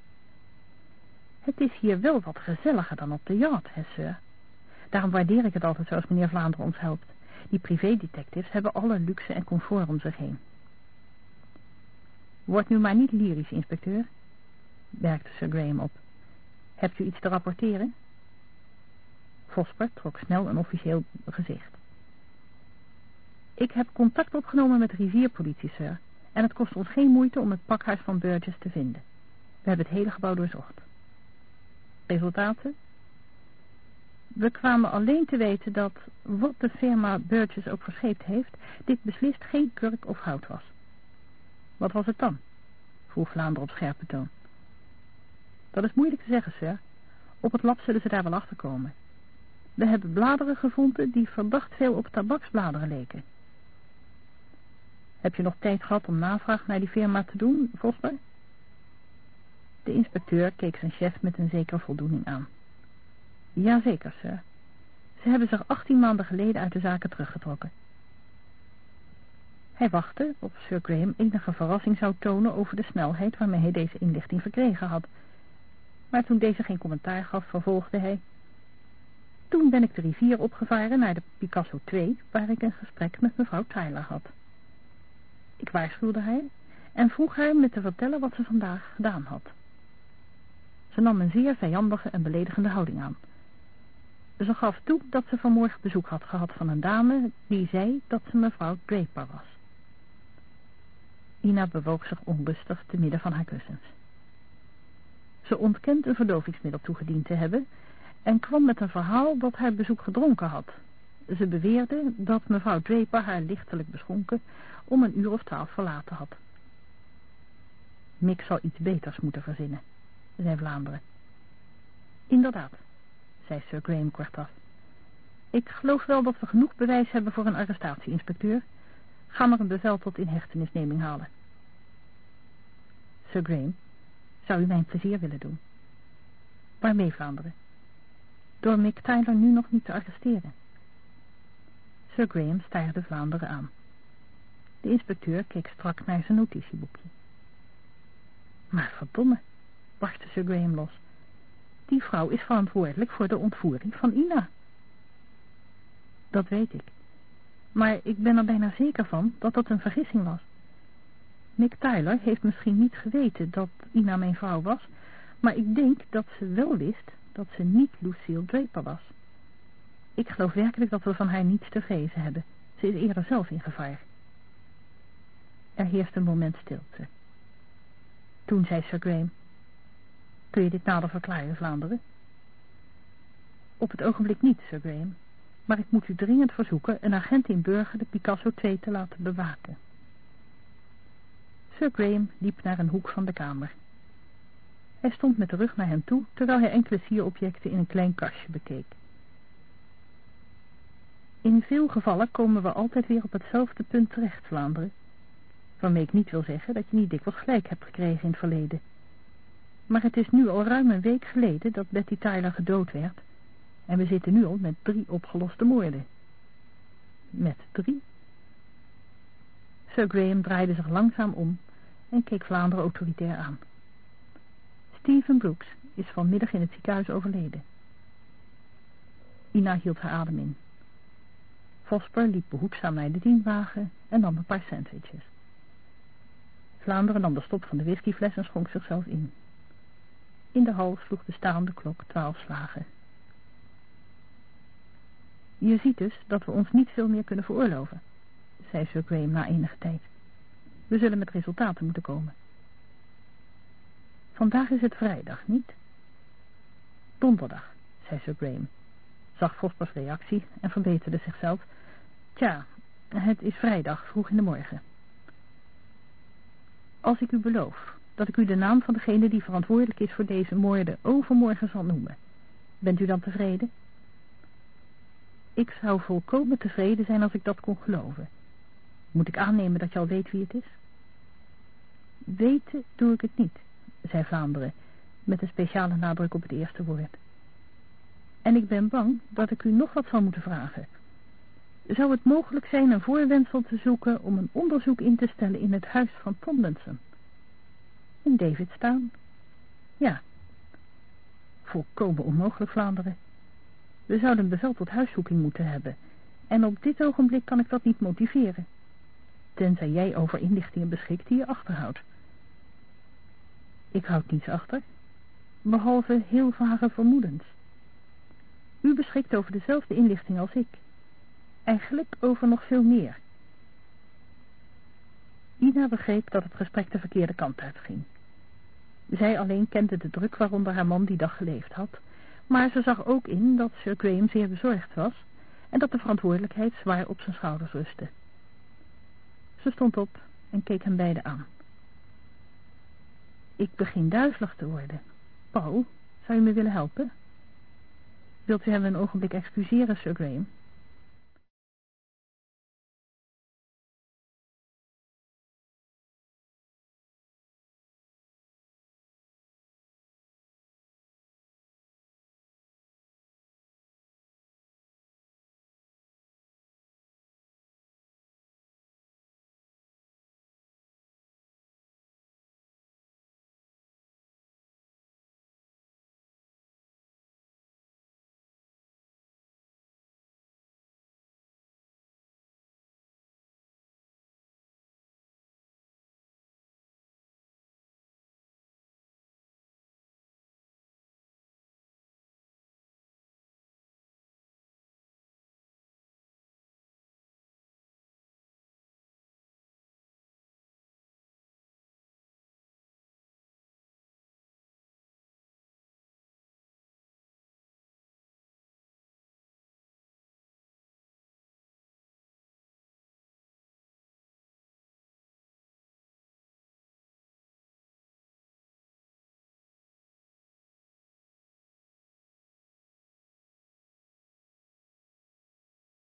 Het is hier wel wat gezelliger dan op de yacht, hè, sir. Daarom waardeer ik het altijd zoals meneer Vlaanderen ons helpt. Die privédetectives hebben alle luxe en comfort om zich heen. Word nu maar niet lyrisch, inspecteur, merkte Sir Graham op. Hebt u iets te rapporteren? Vosper trok snel een officieel gezicht. Ik heb contact opgenomen met de rivierpolitie, sir. En het kost ons geen moeite om het pakhuis van Burgess te vinden. We hebben het hele gebouw doorzocht. Resultaten? We kwamen alleen te weten dat, wat de firma Burgess ook verscheept heeft, dit beslist geen kurk of hout was. Wat was het dan? vroeg Vlaanderen op scherpe toon. Dat is moeilijk te zeggen, sir. Op het lab zullen ze daar wel achter komen. We hebben bladeren gevonden die verdacht veel op tabaksbladeren leken. Heb je nog tijd gehad om navraag naar die firma te doen, Vosper? De inspecteur keek zijn chef met een zekere voldoening aan. Jazeker, sir. Ze hebben zich 18 maanden geleden uit de zaken teruggetrokken. Hij wachtte of Sir Graham enige verrassing zou tonen over de snelheid waarmee hij deze inlichting verkregen had. Maar toen deze geen commentaar gaf, vervolgde hij... Toen ben ik de rivier opgevaren naar de Picasso 2, waar ik een gesprek met mevrouw Tyler had. Ik waarschuwde haar en vroeg haar me te vertellen wat ze vandaag gedaan had. Ze nam een zeer vijandige en beledigende houding aan. Ze gaf toe dat ze vanmorgen bezoek had gehad van een dame die zei dat ze mevrouw Draper was. Ina bewoog zich onrustig te midden van haar kussens. Ze ontkent een verdovingsmiddel toegediend te hebben en kwam met een verhaal dat haar bezoek gedronken had. Ze beweerde dat mevrouw Draper haar lichtelijk beschonken om een uur of twaalf verlaten had. Mick zal iets beters moeten verzinnen, zei Vlaanderen. Inderdaad, zei Sir Graham kortaf. Ik geloof wel dat we genoeg bewijs hebben voor een arrestatie, inspecteur. Ga maar een bevel tot inhechtenisneming halen. Sir Graham, zou u mij een plezier willen doen? Waarmee, Vlaanderen? Door Mick Tyler nu nog niet te arresteren. Sir Graham staarde Vlaanderen aan. De inspecteur keek strak naar zijn notitieboekje. Maar verdomme, barstte Sir Graham los. Die vrouw is verantwoordelijk voor de ontvoering van Ina. Dat weet ik. Maar ik ben er bijna zeker van dat dat een vergissing was. Mick Tyler heeft misschien niet geweten dat Ina mijn vrouw was, maar ik denk dat ze wel wist dat ze niet Lucille Draper was. Ik geloof werkelijk dat we van haar niets te vrezen hebben. Ze is eerder zelf in gevaar. Er heerst een moment stilte. Toen zei Sir Graham... Kun je dit nader verklaren, Vlaanderen? Op het ogenblik niet, Sir Graham. Maar ik moet u dringend verzoeken een agent in Burger de Picasso 2 te laten bewaken. Sir Graham liep naar een hoek van de kamer. Hij stond met de rug naar hem toe, terwijl hij enkele sierobjecten in een klein kastje bekeek. In veel gevallen komen we altijd weer op hetzelfde punt terecht, Vlaanderen. Waarmee ik niet wil zeggen dat je niet dikwijls gelijk hebt gekregen in het verleden. Maar het is nu al ruim een week geleden dat Betty Tyler gedood werd. En we zitten nu al met drie opgeloste moorden. Met drie? Sir Graham draaide zich langzaam om en keek Vlaanderen autoritair aan. Stephen Brooks is vanmiddag in het ziekenhuis overleden. Ina hield haar adem in. Vosper liep behoedzaam naar de dienwagen en nam een paar sandwiches. Vlaanderen nam de stop van de whiskyfles en schonk zichzelf in. In de hal sloeg de staande klok twaalf slagen. Je ziet dus dat we ons niet veel meer kunnen veroorloven, zei Sir Graham na enige tijd. We zullen met resultaten moeten komen. Vandaag is het vrijdag, niet? Donderdag, zei Sir Graham, zag Vospers reactie en verbeterde zichzelf. Tja, het is vrijdag, vroeg in de morgen. Als ik u beloof dat ik u de naam van degene die verantwoordelijk is voor deze moorden overmorgen zal noemen, bent u dan tevreden? Ik zou volkomen tevreden zijn als ik dat kon geloven. Moet ik aannemen dat je al weet wie het is? Weten doe ik het niet, zei Vlaanderen, met een speciale nadruk op het eerste woord. En ik ben bang dat ik u nog wat zal moeten vragen. Zou het mogelijk zijn een voorwendsel te zoeken om een onderzoek in te stellen in het huis van Tomlinson? In David staan? Ja. Volkomen onmogelijk, Vlaanderen. We zouden een bevel tot huiszoeking moeten hebben. En op dit ogenblik kan ik dat niet motiveren. Tenzij jij over inlichtingen beschikt die je achterhoudt. Ik houd niets achter. Behalve heel vage vermoedens. U beschikt over dezelfde inlichting als ik. Eigenlijk over nog veel meer. Ina begreep dat het gesprek de verkeerde kant uitging. Zij alleen kende de druk waaronder haar man die dag geleefd had, maar ze zag ook in dat Sir Graham zeer bezorgd was en dat de verantwoordelijkheid zwaar op zijn schouders rustte. Ze stond op en keek hem beiden aan. Ik begin duizelig te worden. Paul, zou je me willen helpen? Wilt u hem een ogenblik excuseren, Sir Graham?